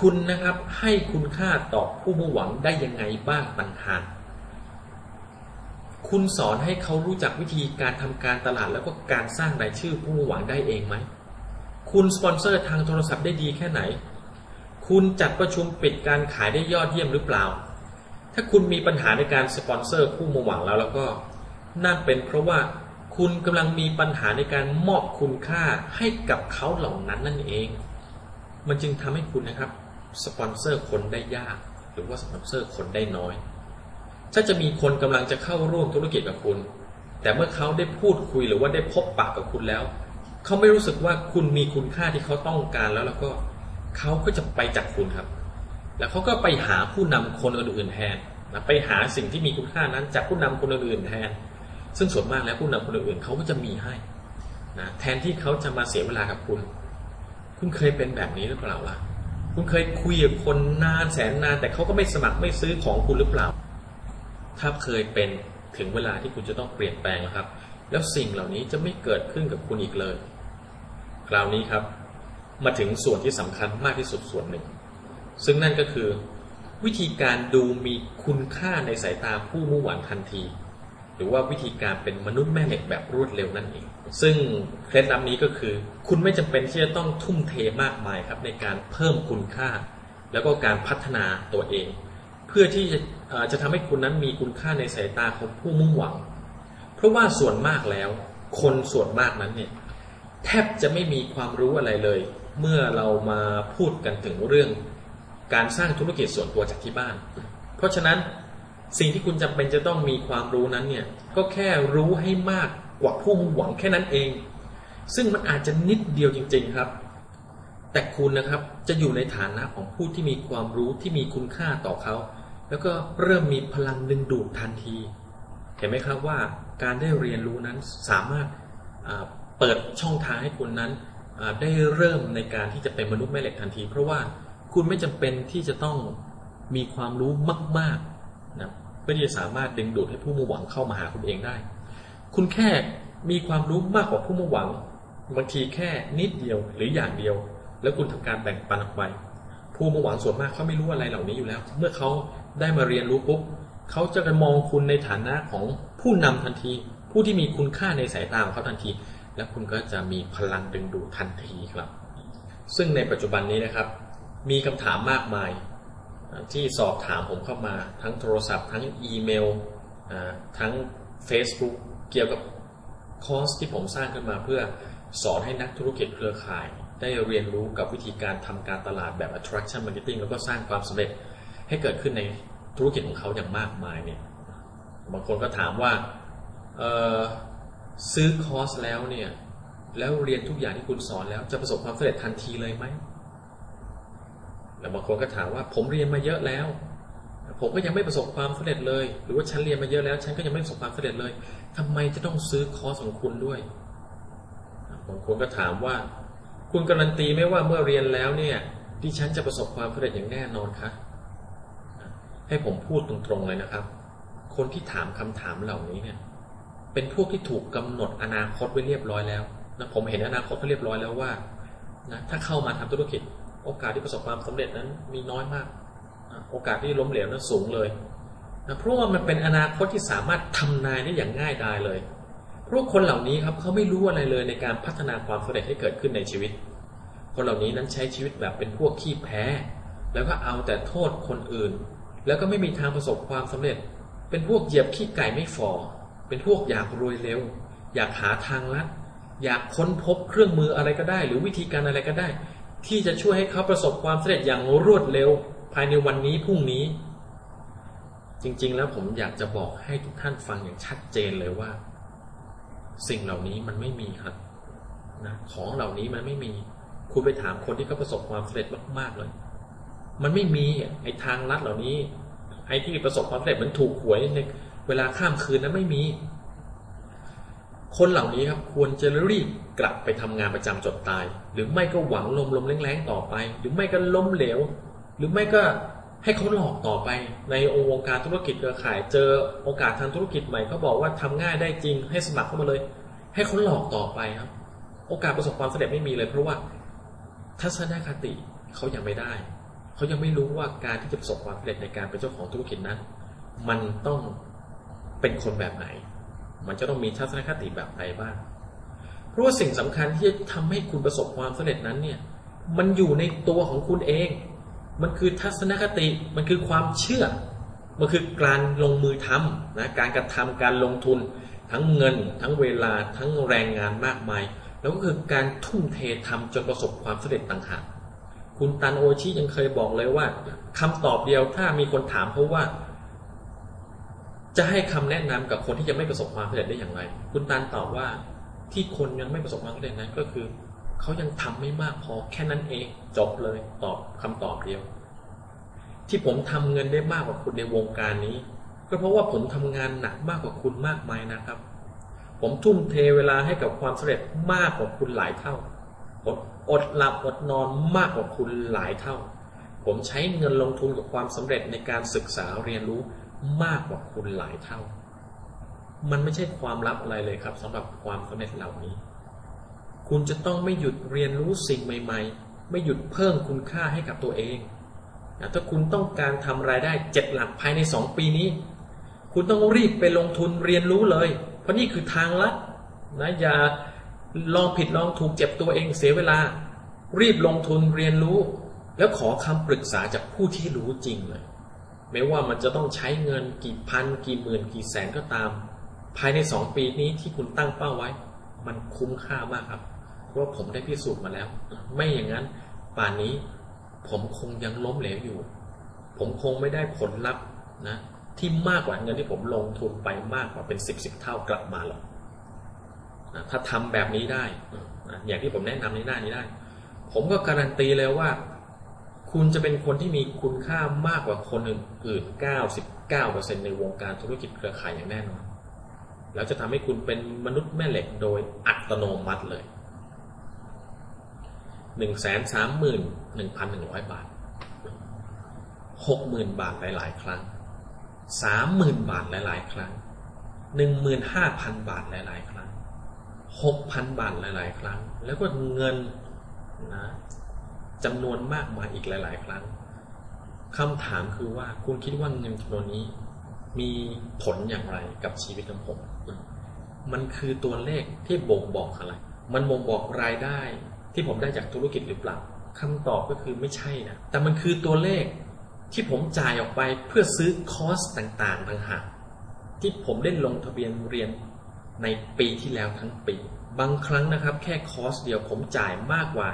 คุณนะครับให้คุณค่าต่อผู้มุ่งหวังได้ยังไงบ้างต่างหากคุณสอนให้เขารู้จักวิธีการทำการตลาดแล้วก็การสร้างรายชื่อผู้มุ่งหวังได้เองไหม คุณสปอนเซอร์ทางโทรศัพท์ได้ดีแค่ไหน คุณจัดประชุมปิดการขายได้ยอดเยี่ยมหรือเปล่า ถ้าคุณมีปัญหาในการสปอนเซอร์ผู้มุ่งหวังแล้ว แล้วก็นั่นเป็นเพราะว่าคุณกำลังมีปัญหาในการมอบคุณค่าให้กับเขาเหล่านั้นนั่นเอง มันจึงทำให้คุณนะครับสปอนเซอร์คนได้ยาก หรือว่าสปอนเซอร์คนได้น้อย ถ้าจะมีคนกำลังจะเข้าร่วมธุรกิจกับคุณ แต่เมื่อเขาได้พูดคุยหรือว่าได้พบปะกับคุณแล้ว เขาไม่รู้สึกว่าคุณมีคุณค่าที่เขาต้องการแล้วแล้วก็ เขาก็จะไปจากคุณครับ แล้วเขาก็ไปหาผู้นำคนอื่นแทนนะไปหาสิ่งที่มีคุณค่านั้นจากผู้นำคนอื่นแทน ซึ่งส่วนมากแล้วผู้นำคนอื่นเขาก็จะมีให้นะแทนที่เขาจะมาเสียเวลากับคุณ คุณเคยเป็นแบบนี้หรือเปล่าล่ะ คุณเคยคุยกับคนนานแสนนาน แต่เขาก็ไม่สมัครไม่ซื้อของคุณหรือเปล่า ถ้าเคยเป็นถึงเวลาที่คุณจะต้องเปลี่ยนแปลงแล้วครับ แล้วสิ่งเหล่านี้จะไม่เกิดขึ้นกับคุณอีกเลย คราวนี้ครับ มาถึงส่วนที่สำคัญมากที่สุดส่วนหนึ่ง ซึ่งนั่นก็คือ วิธีการดูมีคุณค่าในสายตาผู้มุ่งหวังทันที หรือว่าวิธีการเป็นมนุษย์แม่เหล็กแบบรวดเร็วนั่นเอง ซึ่งเคล็ดลับนี้ก็คือ คุณไม่จำเป็นที่จะต้องทุ่มเทมากมายครับในการเพิ่มคุณค่า แล้วก็การพัฒนาตัวเอง เพื่อที่จะจะทำให้คุณนั้นมีคุณค่าในสายตาของผู้มุ่งหวัง เพราะว่าส่วนมากแล้ว คนส่วนมากนั้นเนี่ยแทบจะไม่มีความรู้อะไรเลย เมื่อเรามาพูดกันถึงเรื่อง การสร้างธุรกิจส่วนตัวจากที่บ้าน เพราะฉะนั้นสิ่งที่คุณจำเป็นจะต้องมีความรู้นั้นเนี่ยก็แค่รู้ให้มากกว่าผู้มุ่งหวังแค่นั้นเอง ซึ่งมันอาจจะนิดเดียวจริง ๆครับ แต่คุณนะครับจะอยู่ในฐานะของผู้ที่มีความรู้ที่มีคุณค่าต่อเขา แล้วก็เริ่มมีพลังดึงดูดทันที เห็นไหมครับว่าการได้เรียนรู้นั้นสามารถเปิดช่องทางให้คุณนั้นได้เริ่มในการที่จะเป็นมนุษย์แม่เหล็กทันที เพราะว่า คุณไม่จำเป็นที่จะต้องมีความรู้มากๆนะเพื่อที่จะสามารถดึงดูดให้ผู้มุ่งหวังเข้ามาหาคุณเองได้ คุณแค่มีความรู้มากกว่าผู้มุ่งหวัง บางทีแค่นิดเดียวหรืออย่างเดียว แล้วคุณทำการแบ่งปันออกไปผู้มุ่งหวังส่วนมากเขาไม่รู้อะไรเหล่านี้อยู่แล้ว เมื่อเขาได้มาเรียนรู้ปุ๊บเขาจะมองคุณในฐานะของผู้นำทันที ผู้ที่มีคุณค่าในสายตาของเขาทันที และคุณก็จะมีพลังดึงดูดทันทีครับ ซึ่งในปัจจุบันนี้นะครับ มีคำถามมากมาย ที่สอบถามผมเข้ามาทั้งโทรศัพท์ ทั้งอีเมลทั้ง Facebook เกี่ยวกับคอร์สที่ผมสร้างขึ้นมาเพื่อสอนให้นักธุรกิจเครือข่าย ได้เรียนรู้กับวิธีการทำการตลาดแบบ attraction marketing แล้วก็สร้างความสำเร็จให้เกิดขึ้นในธุรกิจของเขาอย่างมากมายเนี่ยบางคนก็ถามว่าซื้อคอร์สแล้วเนี่ยแล้วเรียนทุกอย่างที่คุณสอนแล้วจะประสบความสำเร็จทันทีเลยไหม แล้วบางคนก็ถามว่าผมเรียนมาเยอะแล้ว ผมก็ยังไม่ประสบความสำเร็จเลย หรือว่าฉันเรียนมาเยอะแล้ว ฉันก็ยังไม่ประสบความสำเร็จเลยทำไมจะต้องซื้อคอร์สของคุณด้วยบางคนก็ถามว่า คุณการันตีไหมว่าเมื่อเรียนแล้วเนี่ยดิฉันจะประสบความสำเร็จอย่างแน่นอนคะให้ผมพูดตรงๆเลยนะครับ คนที่ถามคำถามเหล่านี้เนี่ย เป็นพวกที่ถูกกำหนดอนาคตไว้เรียบร้อยแล้วนะผมเห็นอนาคตไว้เรียบร้อยแล้วว่านะถ้าเข้ามาทำธุรกิจ โอกาสที่ประสบความสำเร็จนั้นมีน้อยมาก โอกาสที่ล้มเหลวนั้นสูงเลยนะเพราะว่ามันเป็นอนาคตที่สามารถทำนายได้อย่างง่ายดายเลย เพราะคนเหล่านี้ครับเขาไม่รู้อะไรเลยในการพัฒนาความสำเร็จให้เกิดขึ้นในชีวิต คนเหล่านี้นั้นใช้ชีวิตแบบเป็นพวกขี้แพ้ แล้วก็เอาแต่โทษคนอื่น แล้วก็ไม่มีทางประสบความสำเร็จ เป็นพวกเหยียบขี้ไก่ไม่ฟอเป็นพวกอยากรวยเร็ว อยากหาทางลัดอยากค้นพบเครื่องมืออะไรก็ได้ หรือวิธีการอะไรก็ได้ ที่จะช่วยให้เขาประสบความสำเร็จอย่างรวดเร็วภายในวันนี้พรุ่งนี้ จริง ๆ แล้วผมอยากจะบอกให้ทุกท่านฟังอย่างชัดเจนเลยว่า สิ่งเหล่านี้มันไม่มีครับนะของเหล่านี้มันไม่มี คุณไปถามคนที่เขาประสบความสำเร็จมากๆเลย มันไม่มีไอ้ทางลัดเหล่านี้ไอ้ที่ประสบความสำเร็จมันถูกหวยในเวลาข้ามคืนนั้นไม่มี คนเหล่านี้ครับควรจะรีบกลับไปทำงานประจำจดตาย หรือไม่ก็หวังลมลมแรงๆต่อไป หรือไม่ก็ล้มเหลว หรือไม่ก็ให้เขาหลอกต่อไป ในองค์วงการธุรกิจเครือข่าย เจอโอกาสทางธุรกิจใหม่เขาบอกว่าทำง่ายได้จริง ให้สมัครเข้ามาเลย ให้เขาหลอกต่อไปครับ โอกาสประสบความสำเร็จไม่มีเลย เพราะว่าทัศนคติเขายังไม่ได้เขายังไม่รู้ว่าการที่จะประสบความสำเร็จในการเป็นเจ้าของธุรกิจนั้น มันต้องเป็นคนแบบไหน มันจะต้องมีทัศนคติแบบใดบ้าง เพราะว่าสิ่งสำคัญที่จะทำให้คุณประสบความสำเร็จนั้นเนี่ย มันอยู่ในตัวของคุณเอง มันคือทัศนคติ มันคือความเชื่อ มันคือการลงมือทำนะ การกระทำการลงทุน ทั้งเงิน ทั้งเวลา ทั้งแรงงานมากมาย แล้วก็คือการทุ่มเททำจนประสบความสำเร็จต่างหาก คุณตันโอชิยังเคยบอกเลยว่าคำตอบเดียวถ้ามีคนถามเขาว่า จะให้คำแนะนำกับคนที่จะไม่ประสบความสำเร็จได้อย่างไร คุณตันตอบว่าที่คนยังไม่ประสบความสำเร็จนั้นก็คือเขายังทำไม่มากพอแค่นั้นเองจบเลยตอบคำตอบเดียว ที่ผมทำเงินได้มากกว่าคุณในวงการนี้ ก็เพราะว่าผมทำงานหนักมากกว่าคุณมากมายนะครับ ผมทุ่มเทเวลาให้กับความสำเร็จมากกว่าคุณหลายเท่าอดอดหลับอดนอนมากกว่าคุณหลายเท่า ผมใช้เงินลงทุนกับความสำเร็จในการศึกษาเรียนรู้ มากกว่าคุณหลายเท่า มันไม่ใช่ความลับอะไรเลยครับสำหรับความสำเร็จเหล่านี้ คุณจะต้องไม่หยุดเรียนรู้สิ่งใหม่ ๆ ไม่หยุดเพิ่มคุณค่าให้กับตัวเองถ้าคุณต้องการทำรายได้เจ็ดหลักภายในสองปีนี้ คุณต้องรีบไปลงทุนเรียนรู้เลย เพราะนี่คือทางลัดนะอย่าลองผิดลองถูกเจ็บตัวเองเสียเวลา รีบลงทุนเรียนรู้ แล้วขอคำปรึกษาจากผู้ที่รู้จริงเลย ไม่ว่ามันจะต้องใช้เงินกี่พัน กี่หมื่น กี่แสนก็ตาม ภายในสองปีนี้ที่คุณตั้งเป้าไว้ มันคุ้มค่ามากครับ เพราะผมได้พิสูจน์มาแล้ว ไม่อย่างนั้น ป่านนี้ ผมคงยังล้มเหลวอยู่ ผมคงไม่ได้ผลลัพธ์นะ ที่มากกว่าเงินที่ผมลงทุนไปมากกว่าเป็นสิบสิบเท่ากลับมาหรอกนะถ้าทำแบบนี้ได้นะอย่างที่ผมแนะนำในหน้านี้ได้ ผมก็การันตีเลยว่า คุณจะเป็นคนที่มีคุณค่ามากกว่าคนอื่นๆ99%ในวงการธุรกิจเครือข่ายอย่างแน่นอน แล้วจะทำให้คุณเป็นมนุษย์แม่เหล็กโดยอัตโนมัติเลยหนึ่งแสนสามหมื่นหนึ่งพันหนึ่งร้อยบาทหกหมื่นบาทหลายๆ ครั้งสามหมื่นบาทหลายๆ ครั้งหนึ่งหมื่นห้าพันบาทหลายๆ ครั้งหกพันบาทหลายๆ ครั้ง แล้วก็เงินนะ จำนวนมากมายอีกหลาย ๆ ครั้งคำถามคือว่าคุณคิดว่าเงินจำนวนนี้ มีผลอย่างไรกับชีวิตของผม มันคือตัวเลขที่บ่งบอกอะไร มันบ่งบอกรายได้ที่ผมได้จากธุรกิจหรือเปล่าคำตอบก็คือไม่ใช่นะ แต่มันคือตัวเลขที่ผมจ่ายออกไปเพื่อซื้อคอร์สต่างๆต่างหากที่ผมได้ลงทะเบียนเรียนในปีที่แล้วทั้งปี บางครั้งนะครับ แค่คอร์สเดียวผมจ่ายมากกว่า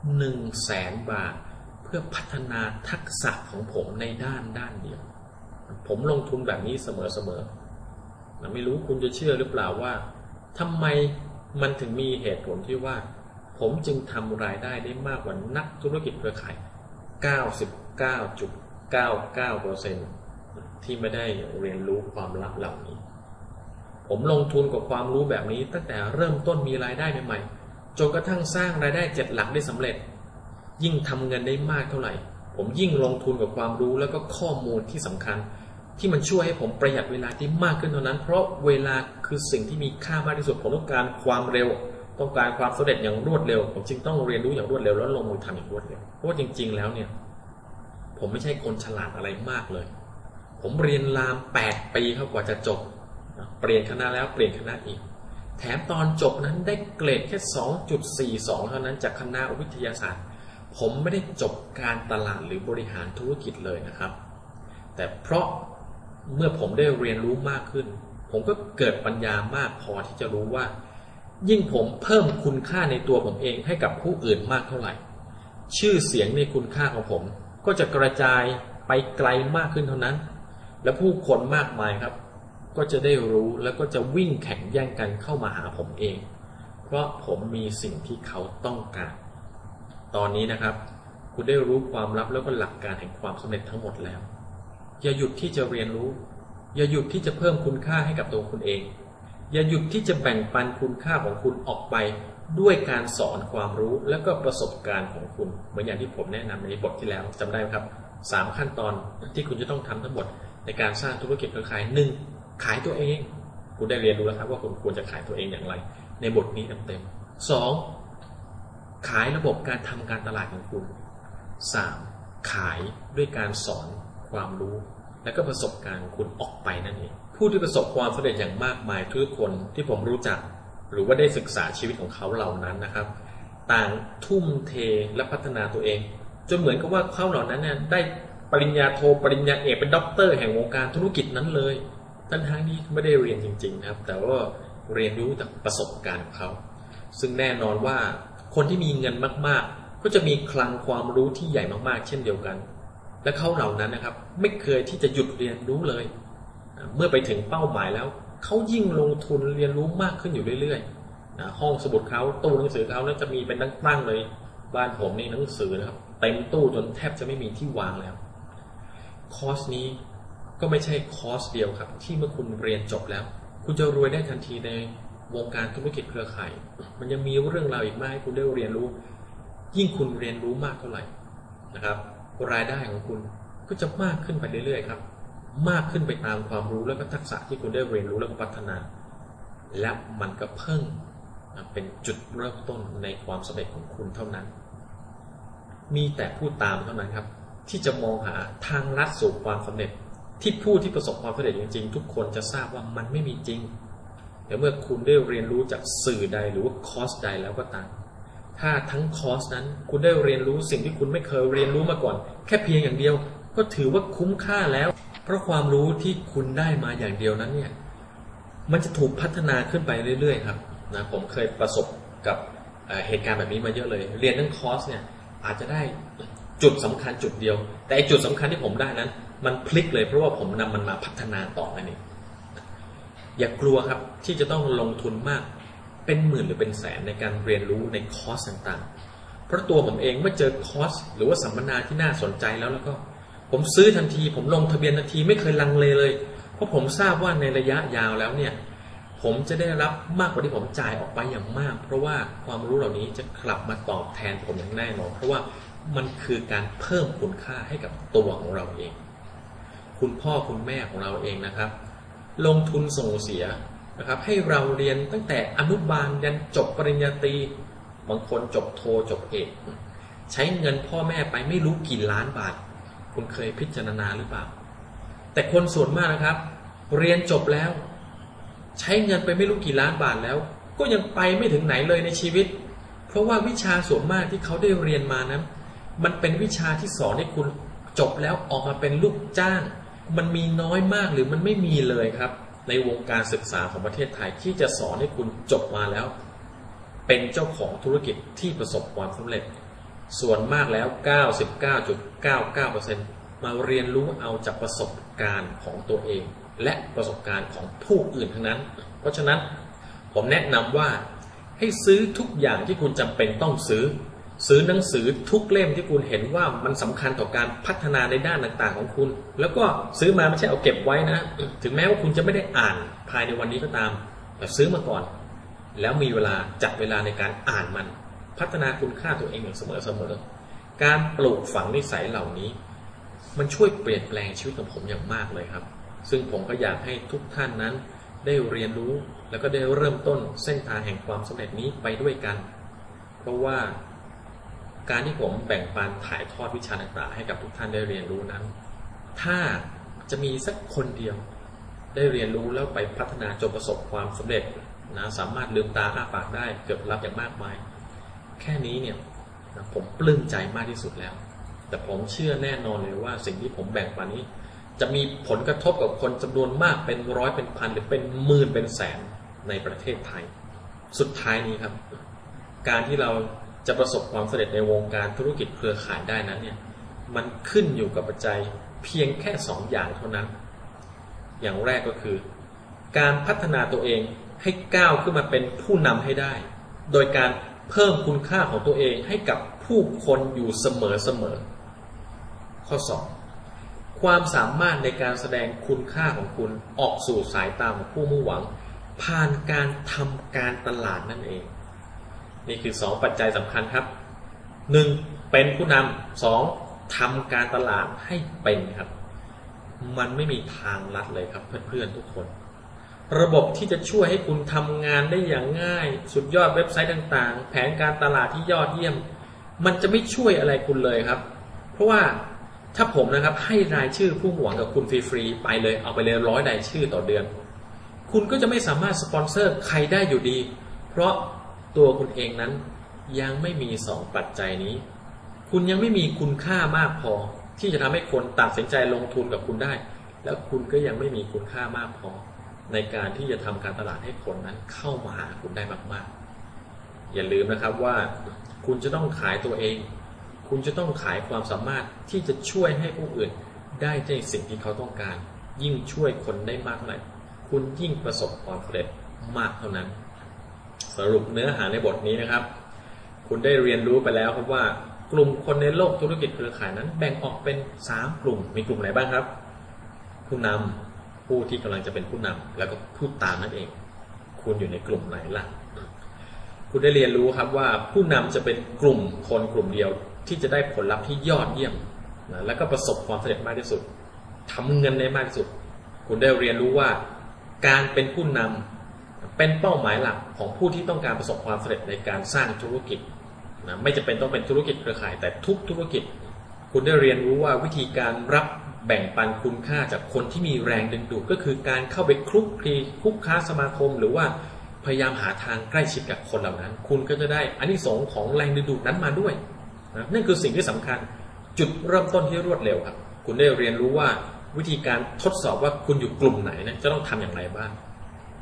1 0 0 0 0แสนบาท เพื่อพัฒนาทักษะของผมในด้านด้านเดียว ผมลงทุนแบบนี้เสมอๆไม่รู้คุณจะเชื่อหรือเปล่าว่าทำไมมันถึงมีเหตุผลที่ว่า ผมจึงทำรายได้ได้มากกว่านักธุรกิจเครือข่าย 99.99%ที่ไม่ได้เรียนรู้ความลับเหล่านี้ ผมลงทุนกับความรู้แบบนี้ตั้งแต่เริ่มต้นมีรายได้ใหม่ๆ จนกระทั่งสร้างรายได้เจ็ดหลักได้สำเร็จ ยิ่งทำเงินได้มากเท่าไหร่ ผมยิ่งลงทุนกับความรู้แล้วก็ข้อมูลที่สำคัญ ที่มันช่วยให้ผมประหยัดเวลาที่มากขึ้นเท่านั้น เพราะเวลาคือสิ่งที่มีค่ามากที่สุดผมต้องการความเร็ว ต้องการความสำเร็จอย่างรวดเร็ว ผมจึงต้องเรียนรู้อย่างรวดเร็วแล้วลงมือทำอย่างรวดเร็วเพราะจริง ๆ แล้วเนี่ย ผมไม่ใช่คนฉลาดอะไรมากเลย ผมเรียนรามแปดปีเข้ากว่าจะจบ เปลี่ยนคณะแล้วเปลี่ยนคณะอีก แถมตอนจบนั้นได้เกรดแค่ 2.42 เท่านั้นจากคณะวิทยาศาสตร์ ผมไม่ได้จบการตลาดหรือบริหารธุรกิจเลยนะครับ แต่เพราะเมื่อผมได้เรียนรู้มากขึ้น ผมก็เกิดปัญญามากพอที่จะรู้ว่า ยิ่งผมเพิ่มคุณค่าในตัวผมเองให้กับผู้อื่นมากเท่าไหร่ ชื่อเสียงในคุณค่าของผม ก็จะกระจายไปไกลมากขึ้นเท่านั้น และผู้คนมากมายครับ ก็จะได้รู้แล้วก็จะวิ่งแข่งแย่งกันเข้ามาหาผมเอง เพราะผมมีสิ่งที่เขาต้องการ ตอนนี้นะครับ คุณได้รู้ความลับแล้วก็หลักการแห่งความสำเร็จทั้งหมดแล้ว อย่าหยุดที่จะเรียนรู้ อย่าหยุดที่จะเพิ่มคุณค่าให้กับตัวคุณเอง อย่าหยุดที่จะแบ่งปันคุณค่าของคุณออกไปด้วยการสอนความรู้และก็ประสบการณ์ของคุณ เหมือนอย่างที่ผมแนะนำในบทที่แล้วจำได้ไหมครับสามขั้นตอนที่คุณจะต้องทำทั้งหมดในการสร้างธุรกิจเครือข่ายหนึ่ง ขายตัวเอง คุณได้เรียนรู้แล้วครับว่าคุณควรจะขายตัวเองอย่างไร ในบทนี้เต็มๆสองขายระบบการทำการตลาดของคุณสามขายด้วยการสอนความรู้ และก็ประสบการณ์ของคุณออกไปนั่นเองผู้ที่ประสบความสำเร็จอย่างมากมายทุกคนที่ผมรู้จัก หรือว่าได้ศึกษาชีวิตของเขาเหล่านั้นนะครับ ต่างทุ่มเทและพัฒนาตัวเอง จนเหมือนกับว่าเขาเหล่านั้นเนี่ยได้ปริญญาโทรปริญญาเอกเป็นด็อกเตอร์แห่งวงการธุรกิจนั้นเลย ทั้งทางนี้ไม่ได้เรียนจริง ๆ นะครับ แต่ว่าเรียนรู้จากประสบการณ์ของเขา ซึ่งแน่นอนว่าคนที่มีเงินมาก ๆ ก็จะมีคลังความรู้ที่ใหญ่มากๆ เช่นเดียวกัน และเขาเหล่านั้นนะครับ ไม่เคยที่จะหยุดเรียนรู้เลย เมื่อไปถึงเป้าหมายแล้วเขายิ่งลงทุนเรียนรู้มากขึ้นอยู่เรื่อยๆห้องสมุดเขาตู้หนังสือเขาแล้วจะมีเป็นตั้งๆเลย บ้านผมนี่หนังสือนะครับเต็มตู้จนแทบจะไม่มีที่วางแล้ว คอร์สนี้ ก็ไม่ใช่คอร์สเดียวครับ ที่เมื่อคุณเรียนจบแล้ว คุณจะรวยได้ทันทีในวงการธุรกิจเครือข่าย มันยังมีเรื่องราวอีกมากให้คุณได้เรียนรู้ ยิ่งคุณเรียนรู้มากเท่าไหร่นะครับ รายได้ของคุณก็จะมากขึ้นไปเรื่อยๆครับ มากขึ้นไปตามความรู้แล้วก็ทักษะที่คุณได้เรียนรู้แล้วก็พัฒนา และมันก็เพิ่งเป็นจุดเริ่มต้นในความสำเร็จของคุณเท่านั้น มีแต่ผู้ตามเท่านั้นครับ ที่จะมองหาทางลัดสู่ความสำเร็จ ที่ผู้ที่ประสบความสำเร็จจริง ๆ ทุกคนจะทราบว่ามันไม่มีจริง แต่เมื่อคุณได้เรียนรู้จากสื่อใดหรือว่าคอร์สใดแล้วก็ตาม ถ้าทั้งคอร์สนั้นคุณได้เรียนรู้สิ่งที่คุณไม่เคยเรียนรู้มาก่อน แค่เพียงอย่างเดียว ก็ถือว่าคุ้มค่าแล้ว เพราะความรู้ที่คุณได้มาอย่างเดียวนั้นเนี่ย มันจะถูกพัฒนาขึ้นไปเรื่อย ๆ ครับนะผมเคยประสบกับเหตุการณ์แบบนี้มาเยอะเลย เรียนทั้งคอร์สเนี่ยอาจจะได้จุดสำคัญจุดเดียว แต่จุดสำคัญที่ผมได้นั้น มันพลิกเลยเพราะว่าผมนำมันมาพัฒนาต่อนั่นเองอย่ากลัวครับที่จะต้องลงทุนมากเป็นหมื่นหรือเป็นแสนในการเรียนรู้ในคอร์สต่างๆ เพราะตัวผมเองเมื่อเจอคอร์สหรือว่าสัมมนาที่น่าสนใจแล้วแล้วก็ ผมซื้อทันที ผมลงทะเบียนทันทีไม่เคยลังเลเลย เพราะผมทราบว่าในระยะยาวแล้วเนี่ยผมจะได้รับมากกว่าที่ผมจ่ายออกไปอย่างมาก เพราะว่าความรู้เหล่านี้จะกลับมาตอบแทนผมอย่างแน่นอนเพราะว่ามันคือการเพิ่มคุณค่าให้กับตัวของเราเอง คุณพ่อคุณแม่ของเราเองนะครับ ลงทุนส่งเสียนะครับ ให้เราเรียนตั้งแต่อนุบาลยันจบปริญญาตรีบางคนจบโทจบเอกใช้เงินพ่อแม่ไปไม่รู้กี่ล้านบาท คุณเคยพิจารณาหรือเปล่า แต่คนส่วนมากนะครับ เรียนจบแล้ว ใช้เงินไปไม่รู้กี่ล้านบาทแล้ว ก็ยังไปไม่ถึงไหนเลยในชีวิต เพราะว่าวิชาส่วนมากที่เขาได้เรียนมานั้น มันเป็นวิชาที่สอนให้คุณจบแล้วออกมาเป็นลูกจ้าง มันมีน้อยมากหรือมันไม่มีเลยครับ ในวงการศึกษาของประเทศไทยที่จะสอนให้คุณจบมาแล้ว เป็นเจ้าของธุรกิจที่ประสบความสำเร็จ ส่วนมากแล้ว 99.99%มาเรียนรู้เอาจากประสบการณ์ของตัวเอง และประสบการณ์ของผู้อื่นทั้งนั้น เพราะฉะนั้นผมแนะนำว่าให้ซื้อทุกอย่างที่คุณจำเป็นต้องซื้อ ซื้อหนังสือทุกเล่มที่คุณเห็นว่ามันสำคัญต่อการพัฒนาในด้านต่างๆของคุณ แล้วก็ซื้อมาไม่ใช่เอาเก็บไว้นะ ถึงแม้ว่าคุณจะไม่ได้อ่านภายในวันนี้ก็ตาม แต่ซื้อมาก่อน แล้วมีเวลาจัดเวลาในการอ่านมัน พัฒนาคุณค่าตัวเองอย่างเสมอๆการปลูกฝังนิสัยเหล่านี้ มันช่วยเปลี่ยนแปลงชีวิตของผมอย่างมากเลยครับ ซึ่งผมก็อยากให้ทุกท่านนั้น ได้เรียนรู้แล้วก็ได้เริ่มต้นเส้นทางแห่งความสำเร็จนี้ไปด้วยกัน เพราะว่า การที่ผมแบ่งปันถ่ายทอดวิชาต่างๆให้กับทุกท่านได้เรียนรู้นั้น ถ้าจะมีสักคนเดียวได้เรียนรู้แล้วไปพัฒนาจนประสบความสำเร็จนะสามารถลืมตาอ้าปากได้เกิดรับอย่างมากมาย แค่นี้เนี่ยผมปลื้มใจมากที่สุดแล้ว แต่ผมเชื่อแน่นอนเลยว่าสิ่งที่ผมแบ่งปันนี้ จะมีผลกระทบกับคนจำนวนมากเป็นร้อยเป็นพันหรือเป็นหมื่นเป็นแสนในประเทศไทย สุดท้ายนี้ครับ การที่เรา จะประสบความสำเร็จในวงการธุรกิจเครือข่ายได้นั้นเนี่ยมันขึ้นอยู่กับปัจจัยเพียงแค่สองอย่างเท่านั้น อย่างแรกก็คือ การพัฒนาตัวเองให้ก้าวขึ้นมาเป็นผู้นำให้ได้ โดยการเพิ่มคุณค่าของตัวเองให้กับผู้คนอยู่เสมอเสมอ ข้อ 2. ความสามารถในการแสดงคุณค่าของคุณออกสู่สายตาของผู้มุ่งหวัง ผ่านการทำการตลาดนั่นเอง นี่คือสองปัจจัยสำคัญครับหนึ่งเป็นผู้นำสองทำการตลาดให้เป็นครับ มันไม่มีทางลัดเลยครับเพื่อนๆทุกคน ระบบที่จะช่วยให้คุณทำงานได้อย่างง่าย สุดยอดเว็บไซต์ต่างๆ แผนการตลาดที่ยอดเยี่ยม มันจะไม่ช่วยอะไรคุณเลยครับ เพราะว่าถ้าผมนะครับให้รายชื่อผู้หวังกับคุณฟรีๆไปเลยเอาไปเลยร้อยรายชื่อต่อเดือน คุณก็จะไม่สามารถสปอนเซอร์ใครได้อยู่ดี เพราะ ตัวคุณเองนั้นยังไม่มีสองปัจจัยนี้ คุณยังไม่มีคุณค่ามากพอ ที่จะทำให้คนตัดสินใจลงทุนกับคุณได้ แล้วคุณก็ยังไม่มีคุณค่ามากพอ ในการที่จะทำการตลาดให้คนนั้นเข้ามาหาคุณได้มาก ๆ อย่าลืมนะครับว่า คุณจะต้องขายตัวเอง คุณจะต้องขายความสามารถที่จะช่วยให้ผู้อื่นได้ในสิ่งที่เขาต้องการ ยิ่งช่วยคนได้มากเท่าไหร่คุณยิ่งประสบความสำเร็จมากเท่านั้น รุปเนื้อหาในบทนี้นะครับ คุณได้เรียนรู้ไปแล้วครับว่ากลุ่มคนในโลกธุรกิจเครือข่ายนั้น แบ่งออกเป็นสามกลุ่ม มีกลุ่มไหนบ้างครับ ผู้นำผู้ที่กำลังจะเป็นผู้นำแล้วก็ผู้ตามนั่นเอง คุณอยู่ในกลุ่มไหนล่ะ คุณได้เรียนรู้ครับว่าผู้นำจะเป็นกลุ่มคนกลุ่มเดียวที่จะได้ผลลัพธ์ที่ยอดเยี่ยมนะแล้วก็ประสบความสำเร็จมากที่สุดทำเงินได้มากที่สุด คุณได้เรียนรู้ว่าการเป็นผู้นำ เป็นเป้าหมายหลักของผู้ที่ต้องการประสบความสำเร็จในการสร้างธุรกิจนะไม่จะเป็นต้องเป็นธุรกิจเครือข่ายแต่ทุกธุรกิจ คุณได้เรียนรู้ว่าวิธีการรับแบ่งปันคุณค่าจากคนที่มีแรงดึงดูดก็คือการเข้าไปคลุกคลีคุกค้าสมาคม หรือว่าพยายามหาทางใกล้ชิดกับคนเหล่านั้น คุณก็จะได้อานิสงส์ของแรงดึงดูดนั้นมาด้วยนะนั่นคือสิ่งที่สำคัญจุดเริ่มต้นที่รวดเร็วครับ คุณได้เรียนรู้ว่าวิธีการทดสอบว่าคุณอยู่กลุ่มไหนนะจะต้องทำอย่างไรบ้าง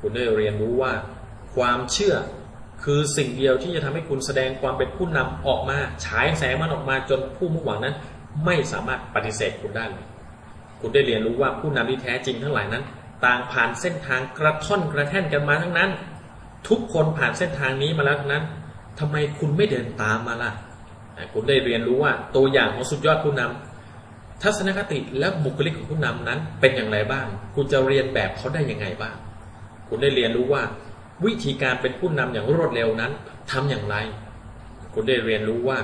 คุณได้เรียนรู้ว่า ความเชื่อคือสิ่งเดียวที่จะทำให้คุณแสดงความเป็นผู้นำออกมาฉายแสงมันออกมาจนผู้มุ่งหวังนั้น ไม่สามารถปฏิเสธคุณได้เลยคุณได้เรียนรู้ว่าผู้นำที่แท้จริงทั้งหลายนั้น ต่างผ่านเส้นทางกระท่อนกระแท่นกันมาทั้งนั้น ทุกคนผ่านเส้นทางนี้มาแล้วทั้งนั้นทำไมคุณไม่เดินตามมาล่ะคุณได้เรียนรู้ว่าตัวอย่างของสุดยอดผู้นำทัศนคติและบุคลิกของผู้นำนั้นเป็นอย่างไรบ้าง คุณจะเรียนแบบเขาได้ยังไงบ้าง คุณได้เรียนรู้ว่า วิธีการเป็นผู้นำอย่างรวดเร็วนั้นทำอย่างไร คุณได้เรียนรู้ว่า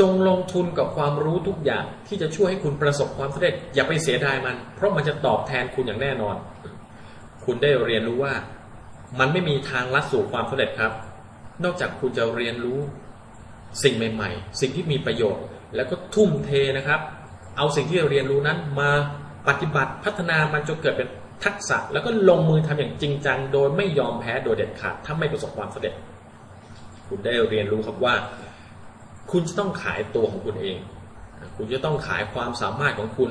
จงลงทุนกับความรู้ทุกอย่างที่จะช่วยให้คุณประสบความสำเร็จ อย่าไปเสียดายมัน เพราะมันจะตอบแทนคุณอย่างแน่นอน คุณได้เรียนรู้ว่า มันไม่มีทางลัดสู่ความสำเร็จครับ นอกจากคุณจะเรียนรู้สิ่งใหม่ ๆ สิ่งที่มีประโยชน์ แล้วก็ทุ่มเทนะครับ เอาสิ่งที่เราเรียนรู้นั้นมาปฏิบัติพัฒนามันจนเกิดเป็น ทักษะแล้วก็ลงมือทำอย่างจริงจัง โดยไม่ยอมแพ้โดยเด็ดขาดถ้าไม่ประสบความสำเร็จ คุณได้เรียนรู้ครับว่า คุณจะต้องขายตัวของคุณเอง คุณจะต้องขายความสามารถของคุณ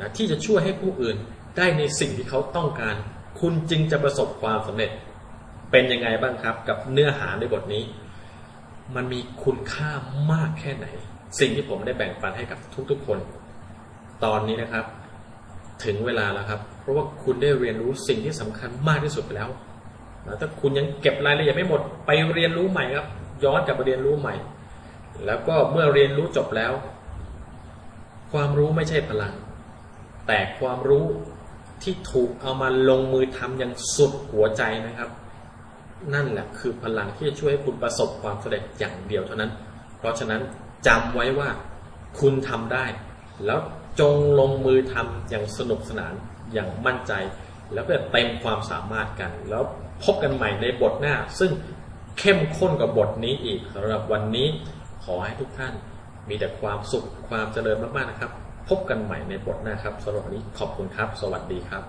นะที่จะช่วยให้ผู้อื่นได้ในสิ่งที่เขาต้องการ คุณจึงจะประสบความสำเร็จ เป็นยังไงบ้างครับ กับเนื้อหาในบทนี้ มันมีคุณค่ามากแค่ไหน สิ่งที่ผมได้แบ่งปันให้กับทุกๆคน ตอนนี้นะครับ ถึงเวลาแล้วครับ เพราะว่าคุณได้เรียนรู้สิ่งที่สำคัญมากที่สุดไปแล้วนะถ้าคุณยังเก็บรายละเอียดไม่หมดไปเรียนรู้ใหม่ครับ ย้อนกลับไปเรียนรู้ใหม่ แล้วก็เมื่อเรียนรู้จบแล้ว ความรู้ไม่ใช่พลัง แต่ความรู้ที่ถูกเอามาลงมือทำอย่างสุดหัวใจนะครับ นั่นแหละคือพลังที่จะช่วยให้คุณประสบความสำเร็จอย่างเดียวเท่านั้น เพราะฉะนั้นจำไว้ว่าคุณทำได้ แล้ว จงลงมือทำอย่างสนุกสนานอย่างมั่นใจ แล้วก็เต็มความสามารถกัน แล้วพบกันใหม่ในบทหน้า ซึ่งเข้มข้นกว่าบทนี้อีกสำหรับวันนี้ขอให้ทุกท่านมีแต่ความสุขความเจริญมากๆนะครับ พบกันใหม่ในบทหน้าครับสำหรับวันนี้ขอบคุณครับ สวัสดีครับ